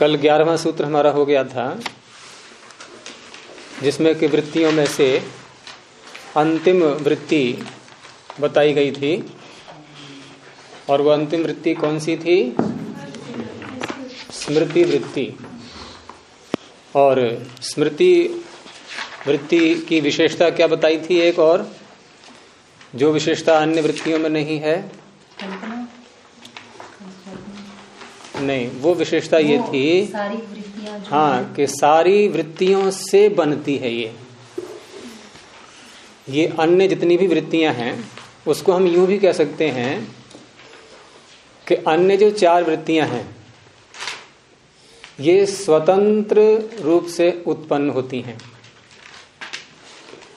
कल ग्यारहवा सूत्र हमारा हो गया था, जिसमें कि वृत्तियों में से अंतिम वृत्ति बताई गई थी। और वह अंतिम वृत्ति कौन सी थी? स्मृति वृत्ति। और स्मृति वृत्ति की विशेषता क्या बताई थी एक और? जो विशेषता अन्य वृत्तियों में नहीं है नहीं वो विशेषता ये थी सारी वृत्तियाँ हाँ। कि सारी वृत्तियों से बनती है ये। ये अन्य जितनी भी वृत्तियाँ हैं उसको हम यूँ भी कह सकते हैं कि अन्य जो चार वृत्तियाँ हैं ये स्वतंत्र रूप से उत्पन्न होती हैं।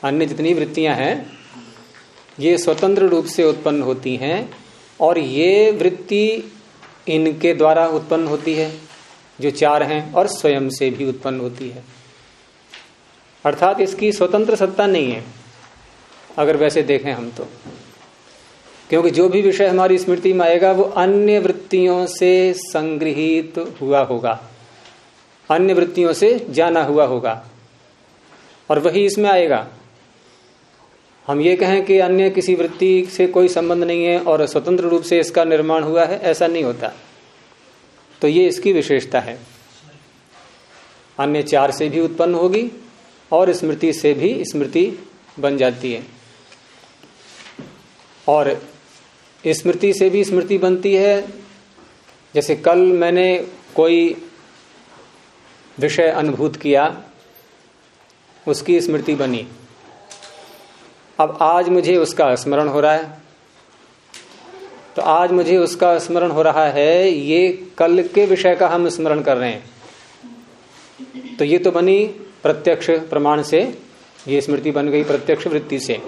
अन्य जितनी वृत्तियाँ हैं ये स्वतंत्र रूप से उत्पन्न होती हैं और ये वृत्ति इनके द्वारा उत्पन्न होती है, जो चार हैं, और स्वयं से भी उत्पन्न होती है। अर्थात इसकी स्वतंत्र सत्ता नहीं है, अगर वैसे देखें हम तो। क्योंकि जो भी विषय हमारी स्मृति में आएगा, वो अन्य वृत्तियों से संग्रहित हुआ होगा। अन्य वृत्तियों से जाना हुआ होगा। और वही इसमें आएगा। हम ये कहें कि अन्य किसी वृत्ति से कोई संबंध नहीं है और स्वतंत्र रूप से इसका निर्माण हुआ है, ऐसा नहीं होता। तो ये इसकी विशेषता है। अन्य चार से भी उत्पन्न होगी और स्मृति से भी स्मृति बन जाती है। और स्मृति से भी स्मृति बनती है। जैसे कल मैंने कोई विषय अनुभूत किया, उसकी स्मृति बनी। अब आज मुझे उसका स्मरण हो रहा है। तो आज मुझे उसका स्मरण हो रहा है, ये कल के विषय का हम स्मरण कर रहे हैं। तो ये तो बनी प्रत्यक्ष प्रमाण से, ये स्मृति बन गई प्रत्यक्ष वृत्ति से।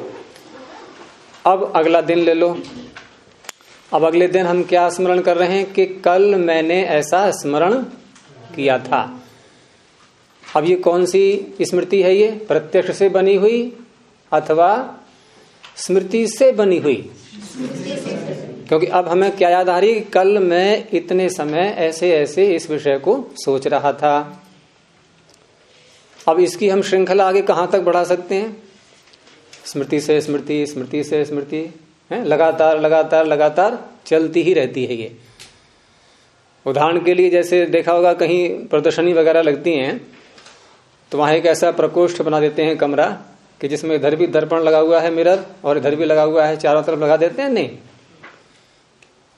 अब अगला दिन ले लो। अब अगले दिन हम क्या स्मरण कर रहे हैं कि कल मैंने ऐसा स्मरण किया था। अब ये कौन सी स्मृति है ये? प्रत्यक्ष से बनी हुई अथवा स्मृति से बनी हुई। क्योंकि अब हमें क्या याद आ रही, कल मैं इतने समय ऐसे ऐसे इस विषय को सोच रहा था। अब इसकी हम श्रृंखला आगे कहाँ तक बढ़ा सकते हैं? स्मृति से स्मृति स्मृति से स्मृति, है? लगातार लगातार लगातार चलती ही रहती है ये। उदाहरण के लिए जैसे देखा होगा, कहीं प्रदर्शनी वगैरह लगती हैं तो वहाँ एक ऐसा प्रकोष्ठ बना देते हैं कमरा कि जिसमें इधर भी दर्पण लगा हुआ है मिरर और इधर भी लगा हुआ है, चारों तरफ़ लगा देते हैं? नहीं।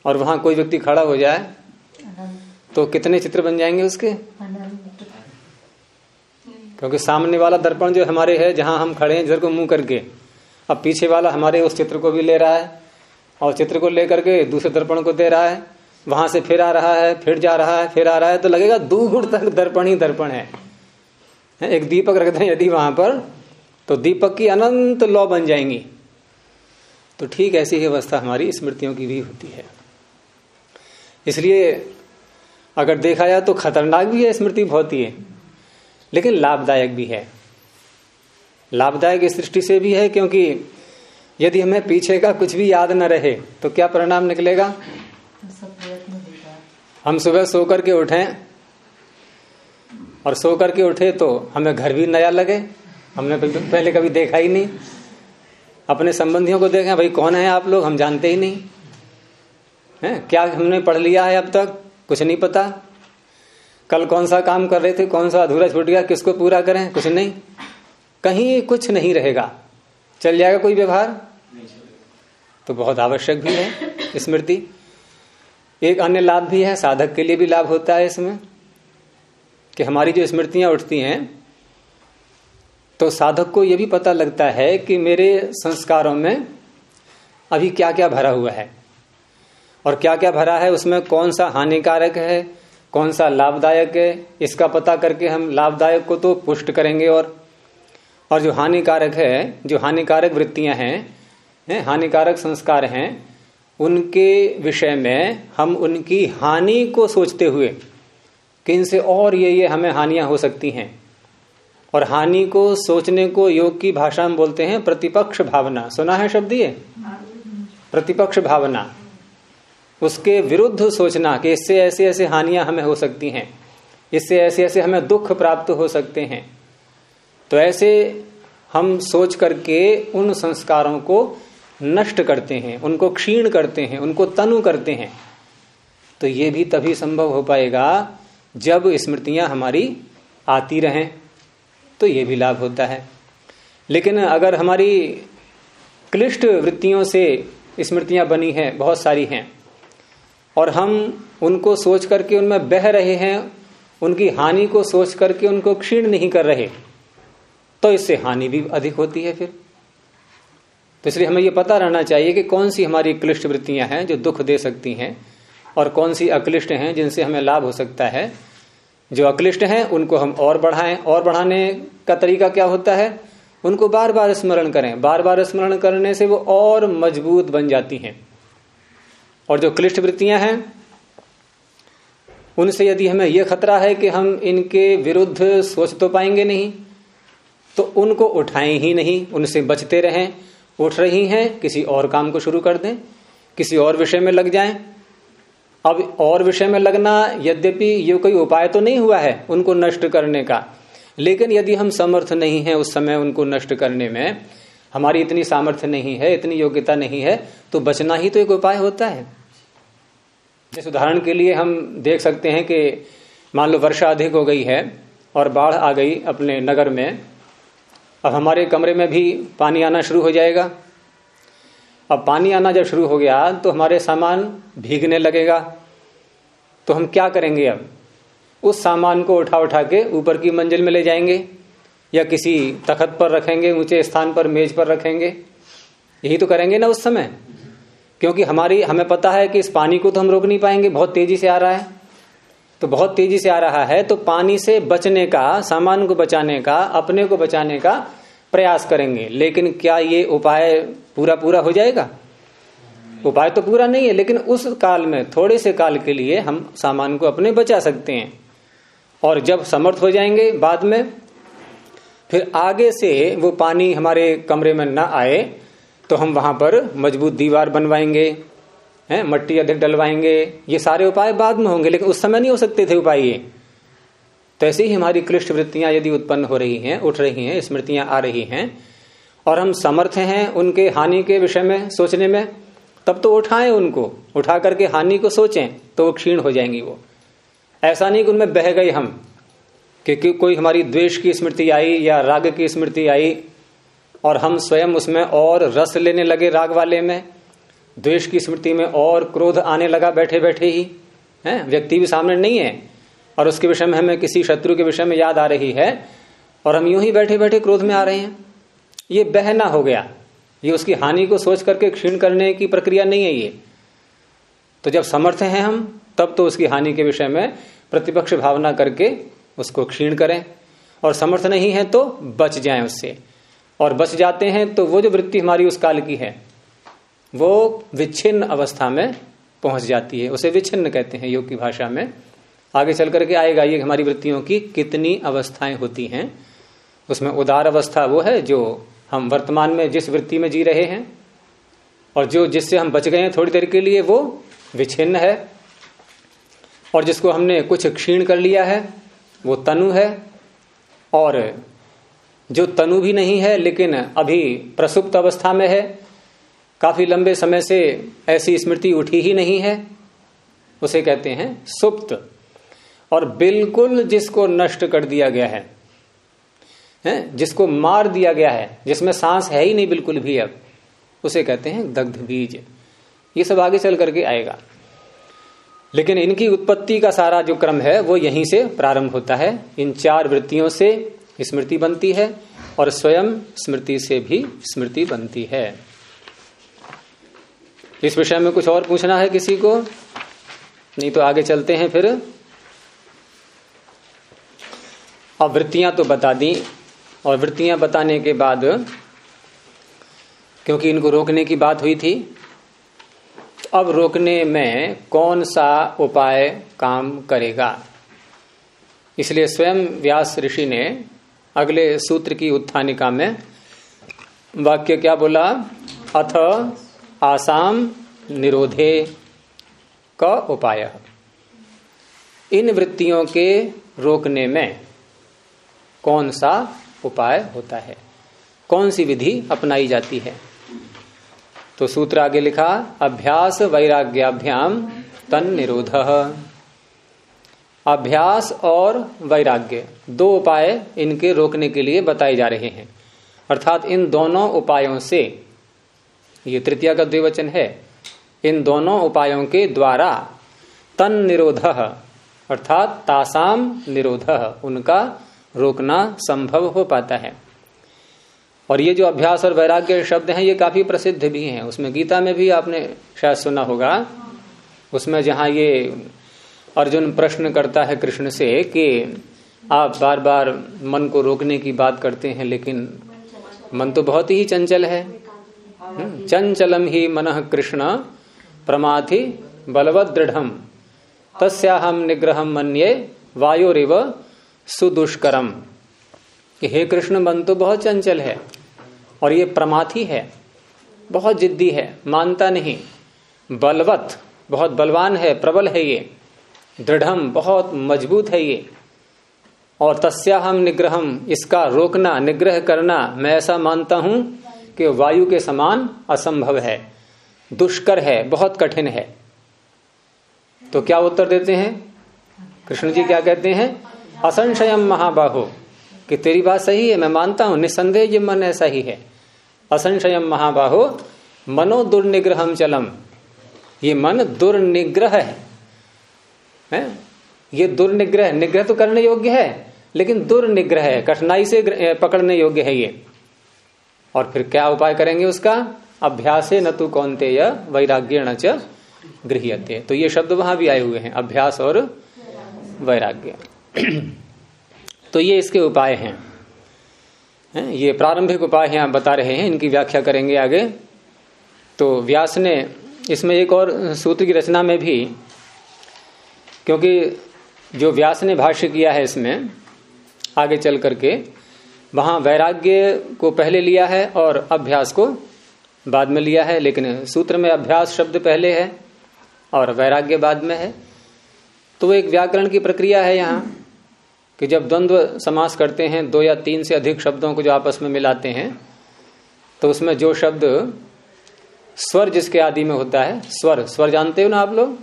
और वहाँ कोई व्यक्ति खड़ा हो जाए तो कितने चित्र बन जाएँगे उसके? क्योंकि सामने वाला दर्पण जो हमारे है, जहाँ हम खड़े हैं, इधर को मुँह करके। अब पीछे वाला हमारे उस चित्र को भी ले रहा है और चित्र को लेकर के दूसरे दर्पण को दे रहा है। वहाँ से फिर आ रहा है, फिर जा रहा है, फिर आ रहा है तो लगेगा दूर तक दर्पण ही दर्पण है। एक दीपक रख दें यदि वहाँ पर तो दीपक की अनंत लौ बन जाएँगी। तो ठीक ऐसी ही अवस्था हमारी स्मृतियों की भी होती है। इसलिए अगर देखा जाए तो खतरनाक भी है स्मृति बहुत ही है, लेकिन लाभदायक भी है। लाभदायक इस दृष्टि से भी है क्योंकि यदि हमें पीछे का कुछ भी याद न रहे तो क्या परिणाम निकलेगा? हम सुबह सो करके उठे, और सो करके उठे तो हमें घर भी नया लगे हमने पहले कभी देखा ही नहीं। अपने संबंधियों को देखें, भाई कौन है आप लोग? हम जानते ही नहीं। है? क्या हमने पढ़ लिया है अब तक? कुछ नहीं पता। कल कौन सा काम कर रहे थे? कौन सा अधूरा छूट गया? किसको पूरा करें? कुछ नहीं। कहीं कुछ नहीं रहेगा। चल जाएगा कोई व्यवहार? तो बहुत आवश्यक भी है स्मृति। एक अन्य लाभ भी है, साधक के लिए भी लाभ होता है इसमें। कि हमारी जो स्मृतियाँ उठती हैं तो साधक को यह भी पता लगता है कि मेरे संस्कारों में अभी क्या क्या भरा हुआ है और क्या क्या भरा है उसमें कौन सा हानिकारक है कौन सा लाभदायक है इसका पता करके हम लाभदायक को तो पुष्ट करेंगे और और जो हानिकारक है जो हानिकारक वृत्तियाँ हैं है, हानिकारक संस्कार हैं उनके विषय में हम उनकी हानि को सोचते हुए कि इनसे और ये ये हमें हानियाँ हो सकती हैं। और हानि को सोचने को योग की भाषा में बोलते हैं प्रतिपक्ष भावना। सुना है शब्द ये? प्रतिपक्ष भावना। उसके विरुद्ध सोचना कि इससे ऐसे ऐसे हानियाँ हमें हो सकती हैं, इससे ऐसे ऐसे हमें दुख प्राप्त हो सकते हैं। तो ऐसे हम सोच करके उन संस्कारों को नष्ट करते हैं, उनको क्षीण करते हैं, उनको तनु करते हैं। तो ये भी तभी संभव हो पाएगा जब स्मृतियाँ हमारी आती रहें। तो ये भी लाभ होता है। लेकिन अगर हमारी क्लिष्ट वृत्तियों से स्मृतियाँ बनी हैं, बहुत सारी हैं, और हम उनको सोच करके उनमें बह रहे हैं, उनकी हानि को सोच करके उनको क्षीण नहीं कर रहे तो इससे हानि भी अधिक होती है फिर। तो इसलिए हमें यह पता रहना चाहिए कि कौन सी हमारी क्लिष्ट वृत्तियाँ हैं जो दुख दे सकती हैं, और कौन सी अक्लिष्ट हैं जिनसे हमें लाभ हो सकता है। जो अक्लिष्ट हैं, उनको हम और बढ़ाएँ। और बढ़ाने का तरीका क्या होता है? उनको बार बार स्मरण करें। बार बार स्मरण करने से वो और मज़बूत बन जाती हैं। और जो क्लिष्ट वृत्तियाँ हैं, उनसे यदि हमें यह खतरा है कि हम इनके विरुद्ध सोच तो पाएँगे नहीं तो उनको उठाएँ ही नहीं। उनसे बचते रहें। उठ रही हैं, किसी और काम को शुरू कर दें, किसी और विषय में लग जाएँ। अब और विषय में लगना, यद्यपि ये कोई उपाय तो नहीं हुआ है उनको नष्ट करने का। लेकिन यदि हम समर्थ नहीं है उस समय उनको नष्ट करने में, हमारी इतनी सामर्थ्य नहीं है, इतनी योग्यता नहीं है तो बचना ही तो एक उपाय होता है। जैसे उदाहरण के लिए हम देख सकते हैं कि मान लो वर्षा अधिक हो गई है और बाढ़ आ गई अपने नगर में, अब हमारे कमरे में भी पानी आना शुरू हो जाएगा। अब पानी आना जब शुरू हो गया तो हमारे सामान भीगने लगेगा। तो हम क्या करेंगे अब? उस सामान को उठा उठा के ऊपर की मंजिल में ले जाएँगे, या किसी तखत पर रखेंगे, ऊँचे स्थान पर, मेज पर रखेंगे। यही तो करेंगे ना उस समय। क्योंकि हमारी, हमें पता है कि इस पानी को तो हम रोक नहीं पाएँगे, बहुत तेज़ी से आ रहा है। तो बहुत तेज़ी से आ रहा है तो पानी से बचने का, सामान को बचाने का, अपने को बचाने का प्रयास करेंगे, लेकिन क्या ये उपाय पूरा पूरा हो जाएगा? उपाय तो पूरा नहीं है, लेकिन उस काल में, थोड़े से काल के लिए हम सामान को अपने बचा सकते हैं। और जब समर्थ हो जाएँगे बाद में, फिर आगे से वो पानी हमारे कमरे में ना आए तो हम वहाँ पर मज़बूत दीवार बनवाएँगे, हैं, मट्टी अधिक डलवाएँगे। ये सारे उपाय बाद में होंगे, लेकिन उस समय नहीं हो सकते थे उपाय ये। तो ऐसे ही हमारी क्लिष्ट वृत्तियाँ यदि उत्पन्न हो रही हैं, उठ रही हैं, स्मृतियाँ आ रही हैं, और हम समर्थ हैं उनके हानि के विषय में, सोचने में, तब तो उठाएँ उनको। उठा करके हानि को सोचें तो वो क्षीण हो जाएँगी वो। ऐसा नहीं कि उनमें बह गए हम, कि कोई हमारी द्वेष की स्मृति आई या राग की स्मृति आई, और हम स्वयं उसमें और रस लेने लगे राग वाले में, द्वेष की स्मृति में और क्रोध आने लगा बैठे बैठे ही। है? व्यक्ति भी सामने नहीं है। और उसके विषय में हमें किसी शत्रु के विषय में याद आ रही है और हम यूँ ही बैठे बैठे क्रोध में आ रहे हैं। ये बहना हो गया। ये उसकी हानि को सोच करके क्षीण करने की प्रक्रिया नहीं है ये। तो जब समर्थ हैं हम, तब तो उसकी हानि के विषय में प्रतिपक्ष भावना करके उसको क्षीण करें। और समर्थ नहीं है तो बच जाएँ उससे। और बच जाते हैं तो वो जो वृत्ति हमारी उस काल की है, वो विच्छिन्न अवस्था में पहुँच जाती है। उसे विच्छिन्न कहते हैं योग की भाषा में। आगे चल करके आएगा ये हमारी वृत्तियों की कितनी अवस्थाएँ होती हैं। उसमें उदार अवस्था वो है जो हम वर्तमान में जिस वृत्ति में जी रहे हैं और जो जिससे हम बच गए हैं थोड़ी देर के लिए वो विच्छिन्न है और जिसको हमने कुछ क्षीण कर लिया है, वो तनु है। और जो तनु भी नहीं है, लेकिन अभी प्रसुप्त अवस्था में है, काफ़ी लंबे समय से ऐसी स्मृति उठी ही नहीं है, उसे कहते हैं सुप्त। और बिल्कुल जिसको नष्ट कर दिया गया है, हैं, जिसको मार दिया गया है, जिसमें सांस है ही नहीं बिल्कुल भी अब, उसे कहते हैं दग्ध बीज। ये सब आगे चल करके आएगा। लेकिन इनकी उत्पत्ति का सारा जो क्रम है, वो यहीं से प्रारंभ होता है। इन चार वृत्तियों से स्मृति बनती है और स्वयं स्मृति से भी स्मृति बनती है। इस विषय में कुछ और पूछना है किसी को? नहीं तो आगे चलते हैं फिर। अब वृत्तियाँ तो बता दी। और वृत्तियाँ बताने के बाद, क्योंकि इनको रोकने की बात हुई थी, अब रोकने में कौन सा उपाय काम करेगा? इसलिए स्वयं व्यास ऋषि ने अगले सूत्र की उत्थानिका में वाक्य क्या बोला? अथ आसाम निरोधे का उपाय। इन वृत्तियों के रोकने में कौन सा उपाय होता है? कौन सी विधि अपनाई जाती है? तो सूत्र आगे लिखा, अभ्यास वैराग्याभ्याम तन निरोध। अभ्यास और वैराग्य, दो उपाय इनके रोकने के लिए बताए जा रहे हैं। अर्थात इन दोनों उपायों से, ये तृतीया का द्विवचन है, इन दोनों उपायों के द्वारा तन निरोध, अर्थात तासाम निरोध, उनका रोकना संभव हो पाता है। और ये जो अभ्यास और वैराग्य शब्द हैं ये काफ़ी प्रसिद्ध भी हैं। उसमें गीता में भी आपने शायद सुना होगा। उसमें जहाँ ये अर्जुन प्रश्न करता है कृष्ण से कि आप बार बार मन को रोकने की बात करते हैं लेकिन मन तो बहुत ही चंचल है। हम्म, चंचलम ही मन कृष्ण प्रमाथि बलवत दृढ़ तस्याहम निग्रह मन्ये वायुरिव सुदुष्करम। कि हे कृष्ण, मन तो बहुत चंचल है और ये प्रमाथी है, बहुत जिद्दी है, मानता नहीं। बलवत, बहुत बलवान है, प्रबल है ये। दृढ़ बहुत मज़बूत है ये। और तस्या हम निग्रहम, इसका रोकना, निग्रह करना, मैं ऐसा मानता हूँ कि वायु के समान असंभव है। दुष्कर है, बहुत कठिन है। तो क्या उत्तर देते हैं? कृष्ण जी क्या कहते हैं? असंशयम महाबाहो कि तेरी बात सही है मैं मानता हूँ निसंदेह ये मन ऐसा ही है। असंशयम महाबाहो मनो दुर्निग्रहम चलम। ये मन दुर्निग्रह है, है? ये दुर्निग्रह निग्रह तो करने योग्य है लेकिन दुर्निग्रह है। कठिनाई से पकड़ने योग्य है ये। और फिर क्या उपाय करेंगे उसका? अभ्यास न तू कौनते वैराग्य न च गृहते तो ये शब्द वहाँ भी आए हुए हैं अभ्यास और वैराग्य। तो ये इसके उपाय हैं। है? ये प्रारंभिक उपाय यहाँ बता रहे हैं, इनकी व्याख्या करेंगे आगे। तो व्यास ने इसमें एक और सूत्र की रचना में भी, क्योंकि जो व्यास ने भाष्य किया है इसमें, आगे चल करके, वहाँ वैराग्य को पहले लिया है और अभ्यास को बाद में लिया है, लेकिन सूत्र में अभ्यास शब्द पहले है और वैराग्य बाद में है। तो एक व्याकरण की प्रक्रिया है यहाँ। कि जब द्वंद्व समास करते हैं दो या तीन से अधिक शब्दों को जो आपस में मिलाते हैं तो उसमें जो शब्द स्वर जिसके आदि में होता है स्वर स्वर जानते हो ना आप लोग?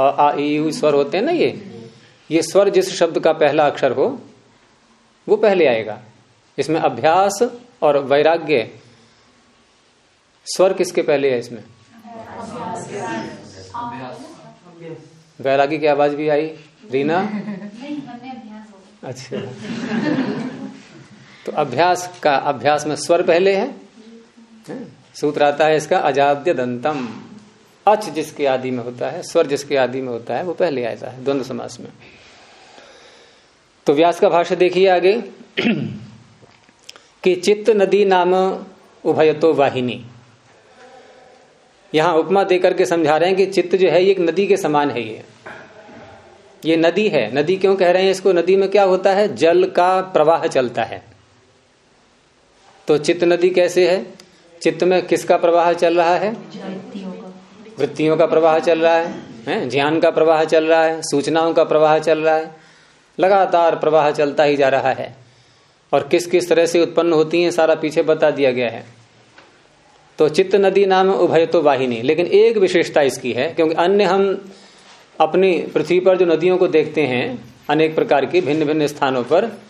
आ स्वर होते हैं ना ये? ये स्वर जिस शब्द का पहला अक्षर हो वो पहले आएगा। इसमें अभ्यास और वैराग्य स्वर किसके पहले है इसमें? बैरागी की आवाज़ भी आई। रीना? अच्छा। तो अभ्यास का अभ्यास में स्वर पहले है? सूत्र आता है इसका अजाद्य दंतम। अच जिसके आदि में होता है स्वर जिसके आदि में होता है वो पहले आता है द्वंद्व समास में। तो व्यास का भाषा देखिए आगे। कि चित्त नदी नाम उभयतो वाहिनी। यहाँ उपमा देकर के समझा रहे हैं कि चित्त जो है ये एक नदी के समान है ये। ये नदी है। नदी क्यों कह रहे हैं इसको? नदी में क्या होता है? जल का प्रवाह चलता है। तो चित्त नदी कैसे है? चित्त में किसका प्रवाह चल रहा है? वृत्तियों का प्रवाह चल रहा है, है? ज्ञान का प्रवाह चल रहा है सूचनाओं का प्रवाह चल रहा है लगातार प्रवाह चलता ही जा रहा है। और किस किस तरह से उत्पन्न होती है सारा पीछे बता दिया गया है। तो चित्त नदी नाम उभय तो वाहिनी लेकिन एक विशेषता इसकी है क्योंकि अन्य हम अपनी पृथ्वी पर जो नदियों को देखते हैं, अनेक प्रकार की भिन्न भिन्न स्थानों पर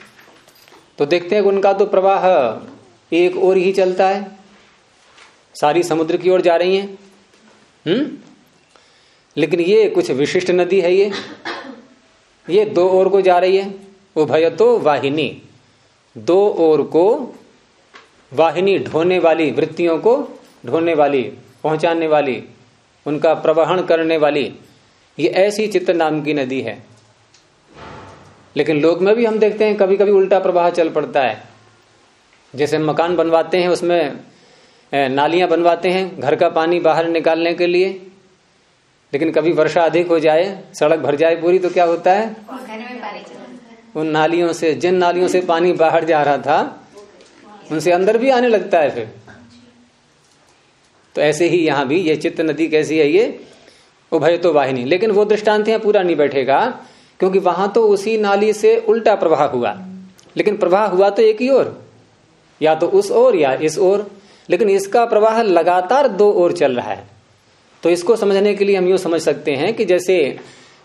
तो देखते हैं उनका तो प्रवाह एक ओर ही चलता है। सारी समुद्र की ओर जा रही हैं। हम्म? लेकिन ये कुछ विशिष्ट नदी है ये। ये दो ओर को जा रही है। उभय तो वाहिनी। दो ओर को वाहिनी ढोने वाली वृत्तियों को, ढोने वाली, पहुँचाने वाली, उनका प्रवहन करने वाली ये ऐसी चित्त नाम की नदी है। लेकिन लोक में भी हम देखते हैं कभी कभी उल्टा प्रवाह चल पड़ता है। जैसे मकान बनवाते हैं, उसमें नालियाँ बनवाते हैं, घर का पानी बाहर निकालने के लिए। लेकिन कभी वर्षा अधिक हो जाए, सड़क भर जाए पूरी तो क्या होता है? उन नालियों से, जिन नालियों से पानी बाहर जा रहा था, उनसे अंदर भी आने लगता है फिर। तो ऐसे ही यहाँ भी ये चित्त नदी कैसी है, ये उभय तो वाहिनी। लेकिन वो दृष्टांत यहाँ पूरा नहीं बैठेगा क्योंकि वहाँ तो उसी नाली से उल्टा प्रवाह हुआ। लेकिन प्रवाह हुआ तो एक ही ओर या तो उस ओर या इस ओर। लेकिन इसका प्रवाह लगातार दो ओर चल रहा है। तो इसको समझने के लिए हम यू समझ सकते हैं कि जैसे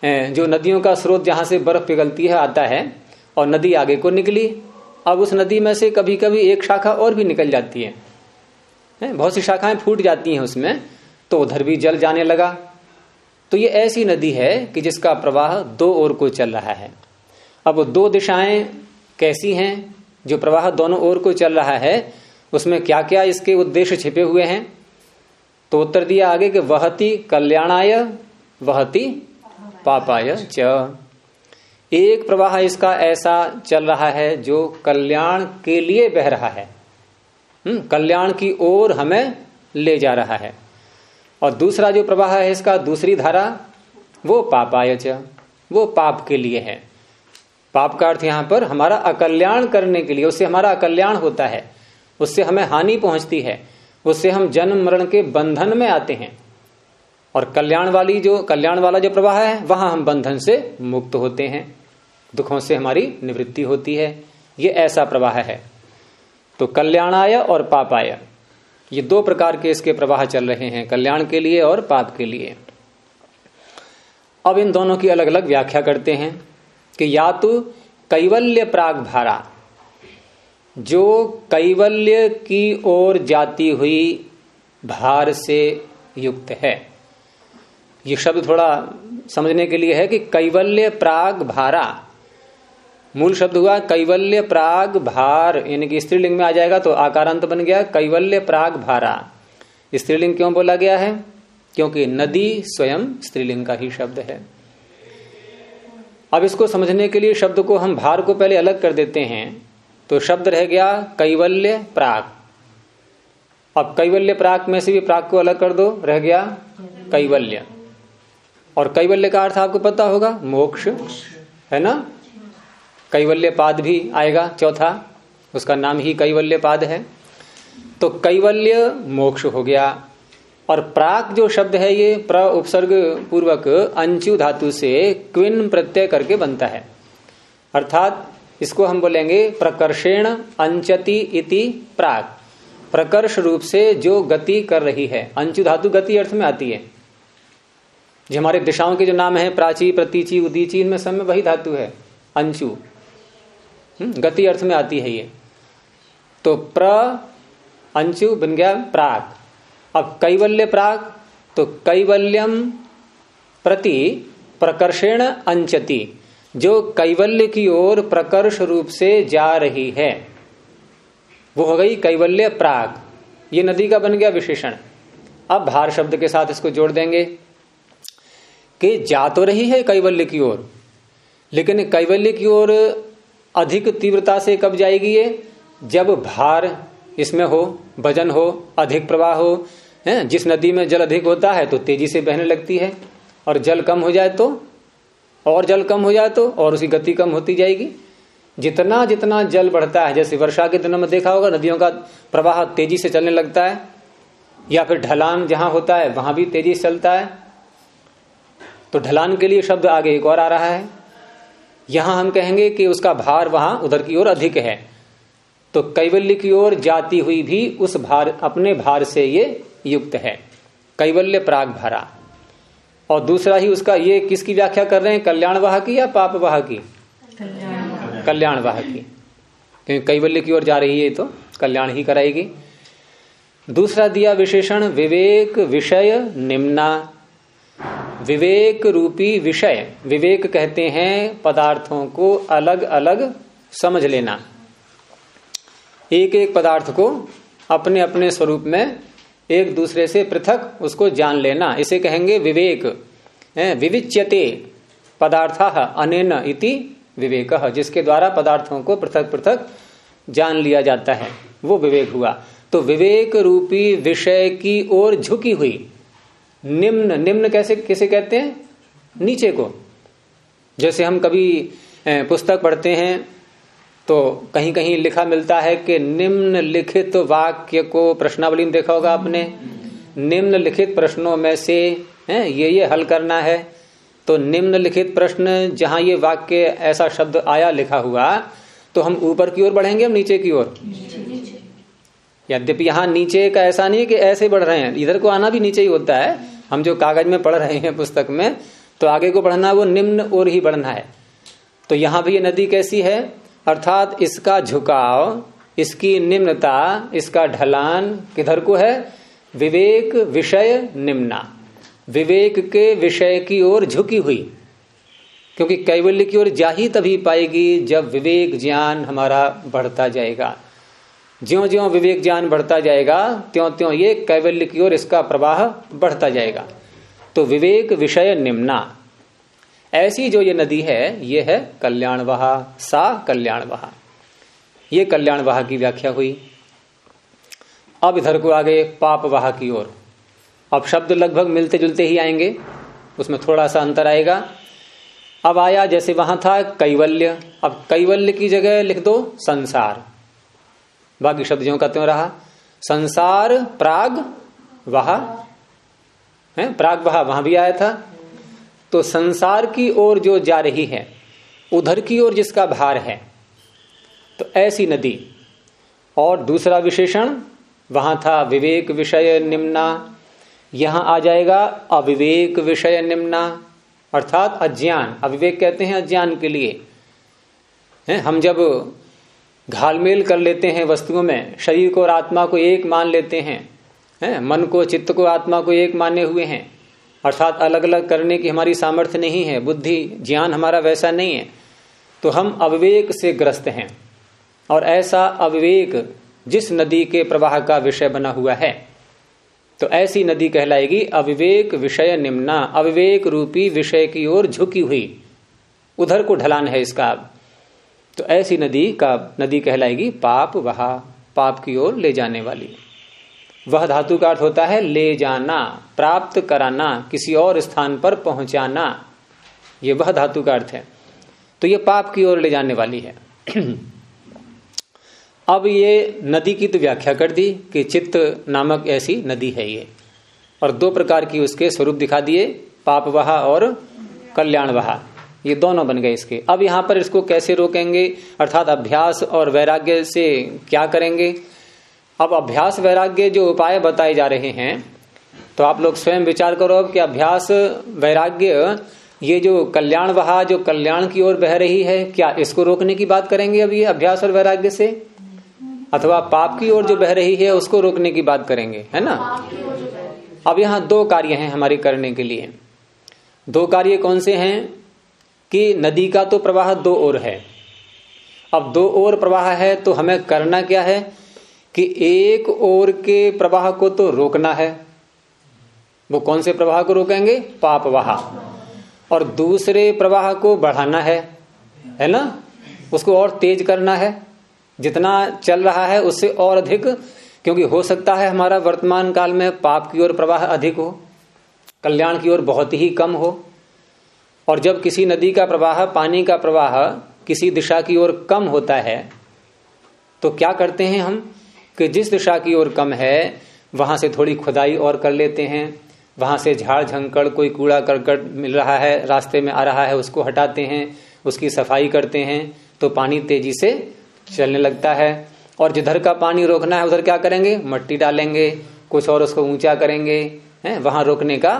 जो नदियों का स्रोत जहाँ से बर्फ़ पिघलती है आता है और नदी आगे को निकली अब उस नदी में से कभी कभी एक शाखा और भी निकल जाती है, बहुत सी शाखाएँ फूट जाती हैं उसमें तो उधर भी जल जाने लगा। तो ये ऐसी नदी है कि जिसका प्रवाह दो ओर को चल रहा है। अब दो दिशाएँ कैसी हैं? जो प्रवाह दोनों ओर को चल रहा है, उसमें क्या क्या इसके उद्देश्य छिपे हुए हैं? तो उत्तर दिया आगे कि वहती कल्याणाय, वहती पापाय च। एक प्रवाह इसका ऐसा चल रहा है जो कल्याण के लिए बह रहा है। हम्म कल्याण की ओर हमें ले जा रहा है। और दूसरा जो प्रवाह है इसका, दूसरी धारा, वो पापाय च, वो पाप के लिए है। पाप का अर्थ यहाँ पर हमारा अकल्याण करने के लिए, उससे हमारा अकल्याण होता है, उससे हमें हानि पहुँचती है, उससे हम जन्म मरण के बंधन में आते हैं। और कल्याण वाली जो, कल्याण वाला जो प्रवाह है, वहाँ हम बंधन से मुक्त होते हैं। दुखों से हमारी निवृत्ति होती है। ये ऐसा प्रवाह है। तो कल्याणाय और पापाय। ये दो प्रकार के इसके प्रवाह चल रहे हैं, कल्याण के लिए और पाप के लिए। अब इन दोनों की अलग अलग व्याख्या करते हैं कि या तो कैवल्य प्राग भारा, जो कैवल्य की ओर जाती हुई भार से युक्त है। ये शब्द थोड़ा समझने के लिए है कि कैवल्य प्राग भारा मूल शब्द हुआ कैवल्य प्राग भार। यानी कि स्त्रीलिंग में आ जाएगा तो आकारांत बन गया कैवल्य प्राग भारा। स्त्रीलिंग क्यों बोला गया है? क्योंकि नदी स्वयं स्त्रीलिंग का ही शब्द है। अब इसको समझने के लिए शब्द को हम भार को पहले अलग कर देते हैं। तो शब्द रह गया कैवल्य प्राग। अब कैवल्य प्राग में से भी प्राग को अलग कर दो, रह गया कैवल्य। और कैवल्य का अर्थ आपको पता होगा, मोक्ष। है ना? कैवल्य पाद भी आएगा, चौथा, उसका नाम ही कैवल्य पाद है। तो कैवल्य मोक्ष हो गया। और प्राक जो शब्द है ये प्र उपसर्ग पूर्वक अंचु धातु से क्विन प्रत्यय करके बनता है। अर्थात इसको हम बोलेंगे प्रकर्षेण अंचति इति प्राक। प्रकर्ष रूप से जो गति कर रही है, अंचु धातु गति अर्थ में आती है। जो हमारे दिशाओं के जो नाम है, प्राची, प्रतीची, उदीची, इनमें सब में वही धातु है, अंचु। गति अर्थ में आती है ये। तो प्र अंचु बन गया प्राग। अब कैवल्य प्राग तो कैवल्यम प्रति प्रकर्षण अंचति, जो कैवल्य की ओर प्रकर्ष रूप से जा रही है। वो हो गई कैवल्य प्राग। ये नदी का बन गया विशेषण। अब भार शब्द के साथ इसको जोड़ देंगे कि जा तो रही है कैवल्य की ओर, लेकिन कैवल्य की ओर अधिक तीव्रता से कब जाएगी ये? जब भार इसमें हो, वज़न हो, अधिक प्रवाह हो, है? जिस नदी में जल अधिक होता है तो तेज़ी से बहने लगती है। और जल कम हो जाए तो और जल कम हो जाए तो और उसकी गति कम होती जाएगी। जितना जितना जल बढ़ता है, जैसे वर्षा के दिनों में देखा होगा, नदियों का प्रवाह तेज़ी से चलने लगता है, या फिर ढलान जहाँ होता है, वहाँ भी तेज़ी से चलता है। तो ढलान के लिए शब्द आगे एक और आ रहा है। यहाँ हम कहेंगे कि उसका भार वहाँ उधर की ओर अधिक है। तो कैवल्य की ओर जाती हुई भी उस भार, अपने भार से ये युक्त है। कैवल्य प्राग भारा। और दूसरा ही उसका ये किसकी व्याख्या कर रहे हैं? कल्याण वाह की या पाप वाह की? कल्याण वाह की। क्योंकि कैवल्य की ओर जा रही है तो कल्याण ही कराएगी। दूसरा दिया विशेषण, विवेक विषय निम्ना। विवेक रूपी विषय, विवेक कहते हैं पदार्थों को अलग अलग समझ लेना। एक एक पदार्थ को अपने अपने स्वरूप में एक दूसरे से पृथक उसको जान लेना। इसे कहेंगे विवेक। विविच्यते पदार्थ अनेन इति विवेक, जिसके द्वारा पदार्थों को पृथक पृथक जान लिया जाता है। वो विवेक हुआ। तो विवेक रूपी विषय की ओर झुकी हुई। निम्न निम्न कैसे किसे कहते हैं? नीचे को। जैसे हम कभी पुस्तक पढ़ते हैं तो कहीं कहीं लिखा मिलता है कि निम्न लिखित वाक्य को प्रश्नावली में देखा होगा आपने। निम्न लिखित प्रश्नों में से है ये ये हल करना है। तो निम्नलिखित प्रश्न जहाँ ये वाक्य ऐसा शब्द आया लिखा हुआ तो हम ऊपर की ओर बढ़ेंगे हम नीचे की ओर? यद्यपि यहाँ नीचे का ऐसा नहीं है कि ऐसे बढ़ रहे हैं। इधर को आना भी नीचे ही होता है। हम जो कागज़ में पढ़ रहे हैं पुस्तक में तो आगे को बढ़ना वो निम्न ओर ही बढ़ना है। तो यहाँ भी ये नदी कैसी है? अर्थात इसका झुकाव, इसकी निम्नता, इसका ढलान किधर को है? विवेक विषय निम्ना। विवेक के विषय की ओर झुकी हुई। क्योंकि कैवल्य की ओर जा ही तभी पाएगी जब विवेक ज्ञान हमारा बढ़ता जाएगा। ज्यो ज्यो विवेक ज्ञान बढ़ता जाएगा त्यों त्यों ये कैवल्य की ओर इसका प्रवाह बढ़ता जाएगा। तो विवेक विषय निम्ना। ऐसी जो ये नदी है, ये है कल्याण वहा सा कल्याण वहा ये कल्याण वहा की व्याख्या हुई। अब इधर को आगे पाप वहा की ओर। अब शब्द लगभग मिलते जुलते ही आएँगे। उसमें थोड़ा सा अंतर आएगा। अब आया जैसे वहाँ था, कैवल्य। अब कैवल्य की जगह लिख दो, संसार। बाकी शब्द जो का त्यों रहा? संसार, प्राग, वहा। है? प्राग, वहा, वहाँ भी आया था। तो संसार की ओर जो जा रही है, उधर की ओर जिसका भार है तो ऐसी नदी। और दूसरा विशेषण, वहाँ था विवेक विषय निम्ना। यहाँ आ जाएगा अविवेक विषय निम्ना। अर्थात अज्ञान। अविवेक कहते हैं अज्ञान के लिए। है? हम जब घालमेल कर लेते हैं वस्तुओं में, शरीर को और आत्मा को एक मान लेते हैं, है? मन को, चित्त को, आत्मा को एक माने हुए हैं। अर्थात अलग अलग करने की हमारी सामर्थ्य नहीं है, बुद्धि, ज्ञान हमारा वैसा नहीं है। तो हम अविवेक से ग्रस्त हैं। और ऐसा अविवेक जिस नदी के प्रवाह का विषय बना हुआ है तो ऐसी नदी कहलाएगी अविवेक विषय निम्ना, अविवेक रूपी विषय की ओर झुकी हुई। उधर को ढलान है इसका। तो ऐसी नदी का नदी कहलाएगी पाप, वहा पाप की ओर ले जाने वाली। वह धातु का अर्थ होता है ले जाना, प्राप्त कराना, किसी और स्थान पर पहुंचाना। यह वह धातु का अर्थ है। तो यह पाप की ओर ले जाने वाली है। अब ये नदी की तो व्याख्या कर दी कि चित्त नामक ऐसी नदी है ये। और दो प्रकार की उसके स्वरूप दिखा दिए, पाप वहा और कल्याण वहा। ये दोनों बन गए इसके। अब यहाँ पर इसको कैसे रोकेंगे? अर्थात अभ्यास और वैराग्य से क्या करेंगे? अब अभ्यास, वैराग्य जो उपाय बताए जा रहे हैं तो आप लोग स्वयं विचार करो कि अभ्यास, वैराग्य, ये जो कल्याण वहा, जो कल्याण की ओर बह रही है, क्या इसको रोकने की बात करेंगे अब ये अभ्यास और वैराग्य से? अथवा पाप की ओर जो बह रही है, उसको रोकने की बात करेंगे, है ना? अब यहाँ दो कार्य हैं हमारे करने के लिए। दो कार्य कौन से हैं? कि नदी का तो प्रवाह दो ओर है। अब दो ओर प्रवाह है तो हमें करना क्या है कि एक ओर के प्रवाह को तो रोकना है। वो कौन से प्रवाह को रोकेंगे? पाप वहा। और दूसरे प्रवाह को बढ़ाना है। है ना? उसको और तेज करना है। जितना चल रहा है उससे और अधिक, क्योंकि हो सकता है हमारा वर्तमान काल में पाप की ओर प्रवाह अधिक हो, कल्याण की ओर बहुत ही कम हो। और जब किसी नदी का प्रवाह, पानी का प्रवाह किसी दिशा की ओर कम होता है तो क्या करते हैं हम कि जिस दिशा की ओर कम है, वहाँ से थोड़ी खुदाई और कर लेते हैं। वहाँ से झाड़ झंकड़, कोई कूड़ा करकट मिल रहा है, रास्ते में आ रहा है, उसको हटाते हैं, उसकी सफ़ाई करते हैं तो पानी तेज़ी से चलने लगता है। और जिधर का पानी रोकना है, उधर क्या करेंगे? मट्टी डालेंगे, कुछ और उसको ऊँचा करेंगे, है? वहाँ रोकने का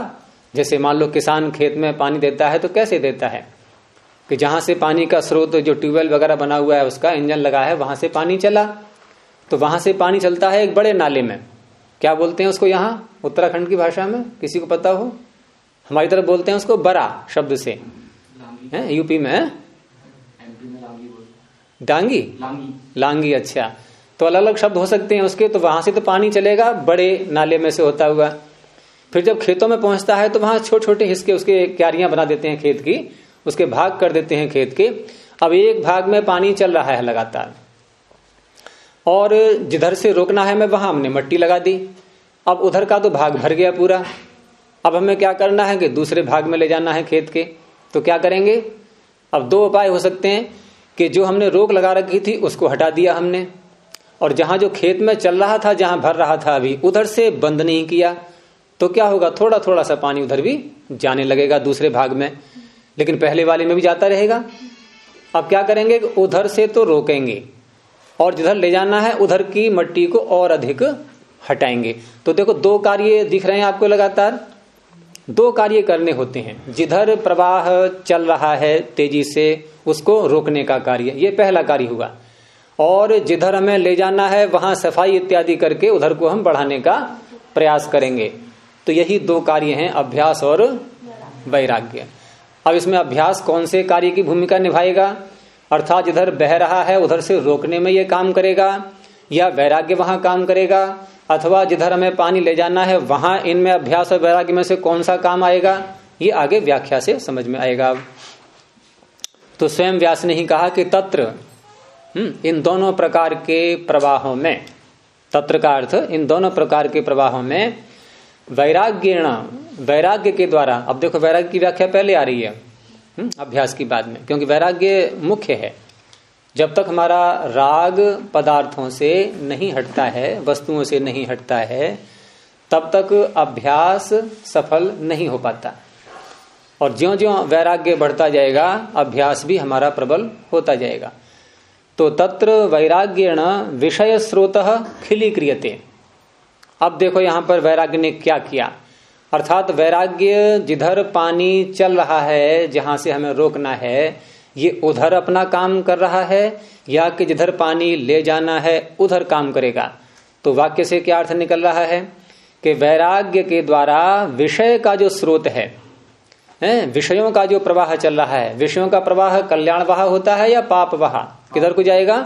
जैसे मान लो किसान खेत में पानी देता है तो कैसे देता है? कि जहाँ से पानी का स्रोत जो ट्यूबवेल वगैरह बना हुआ है उसका इंजन लगा है वहाँ से पानी चला। तो वहाँ से पानी चलता है एक बड़े नाले में। क्या बोलते हैं उसको यहाँ? उत्तराखंड की भाषा में? किसी को पता हो? हमारी तरफ़ बोलते हैं उसको बरा शब्द से। है? यूपी में डांगी? लांगी। लांगी अच्छा। तो अलग अलग शब्द हो सकते हैं उसके तो वहाँ से तो पानी चलेगा बड़े नाले में से होता हुआ। फिर जब खेतों में पहुँचता है तो वहाँ छोटे छोटे हिस्से उसके क्यारियाँ बना देते हैं खेत की, उसके भाग कर देते हैं खेत के। अब एक भाग में पानी चल रहा है लगातार। और जिधर से रोकना है मैं वहाँ हमने मट्टी लगा दी। अब उधर का तो भाग भर गया पूरा। अब हमें क्या करना है कि दूसरे भाग में ले जाना है खेत के। तो क्या करेंगे? अब दो उपाय हो सकते हैं कि जो हमने रोक लगा रखी थी उसको हटा दिया हमने। और जहाँ जो खेत में चल रहा था, जहाँ भर रहा था अभी, उधर से बंद नहीं किया। तो क्या होगा? थोड़ा थोड़ा सा पानी उधर भी जाने लगेगा दूसरे भाग में। लेकिन पहले वाले में भी जाता रहेगा। अब क्या करेंगे? उधर से तो रोकेंगे। और जिधर ले जाना है, उधर की मट्टी को और अधिक हटाएँगे। तो देखो, दो कार्य दिख रहे हैं आपको लगातार। दो कार्य करने होते हैं। जिधर प्रवाह चल रहा है तेज़ी से, उसको रोकने का कार्य। ये पहला कार्य हुआ। और जिधर हमें ले जाना है, वहाँ सफ़ाई इत्यादि करके उधर को हम बढ़ाने का प्रयास करेंगे। तो यही दो कार्य हैं अभ्यास और वैराग्य। अब इसमें अभ्यास कौन से कार्य की भूमिका निभाएगा? अर्थात जिधर बह रहा है उधर से रोकने में ये काम करेगा या वैराग्य वहाँ काम करेगा अथवा जिधर हमें पानी ले जाना है वहाँ इनमें अभ्यास और वैराग्य में से कौन सा काम आएगा? ये आगे व्याख्या से समझ में आएगा तो स्वयं व्यास ने ही कहा कि तत्र हम्म, इन दोनों प्रकार के प्रवाहों में तत्र का अर्थ इन दोनों प्रकार के प्रवाहों में वैराग्य वैराग्य के द्वारा। अब देखो वैराग्य की व्याख्या पहले आ रही है हम्म, अभ्यास की बाद में क्योंकि वैराग्य मुख्य है। जब तक हमारा राग पदार्थों से नहीं हटता है वस्तुओं से नहीं हटता है तब तक अभ्यास सफल नहीं हो पाता। और ज्यो ज्यो वैराग्य बढ़ता जाएगा अभ्यास भी हमारा प्रबल होता जाएगा। तो तत्र वैराग्यण विषय स्रोत खिली क्रियते अब देखो यहाँ पर वैराग्य ने क्या किया। अर्थात वैराग्य जिधर पानी चल रहा है, जहाँ से हमें रोकना है, ये उधर अपना काम कर रहा है, या कि जिधर पानी ले जाना है, उधर काम करेगा। तो वाक्य से क्या अर्थ निकल रहा है? कि वैराग्य के द्वारा विषय का जो स्रोत है विषयों का जो प्रवाह चल रहा है, विषयों का प्रवाह कल्याण वहा होता है या पाप वहा? किधर को जाएगा?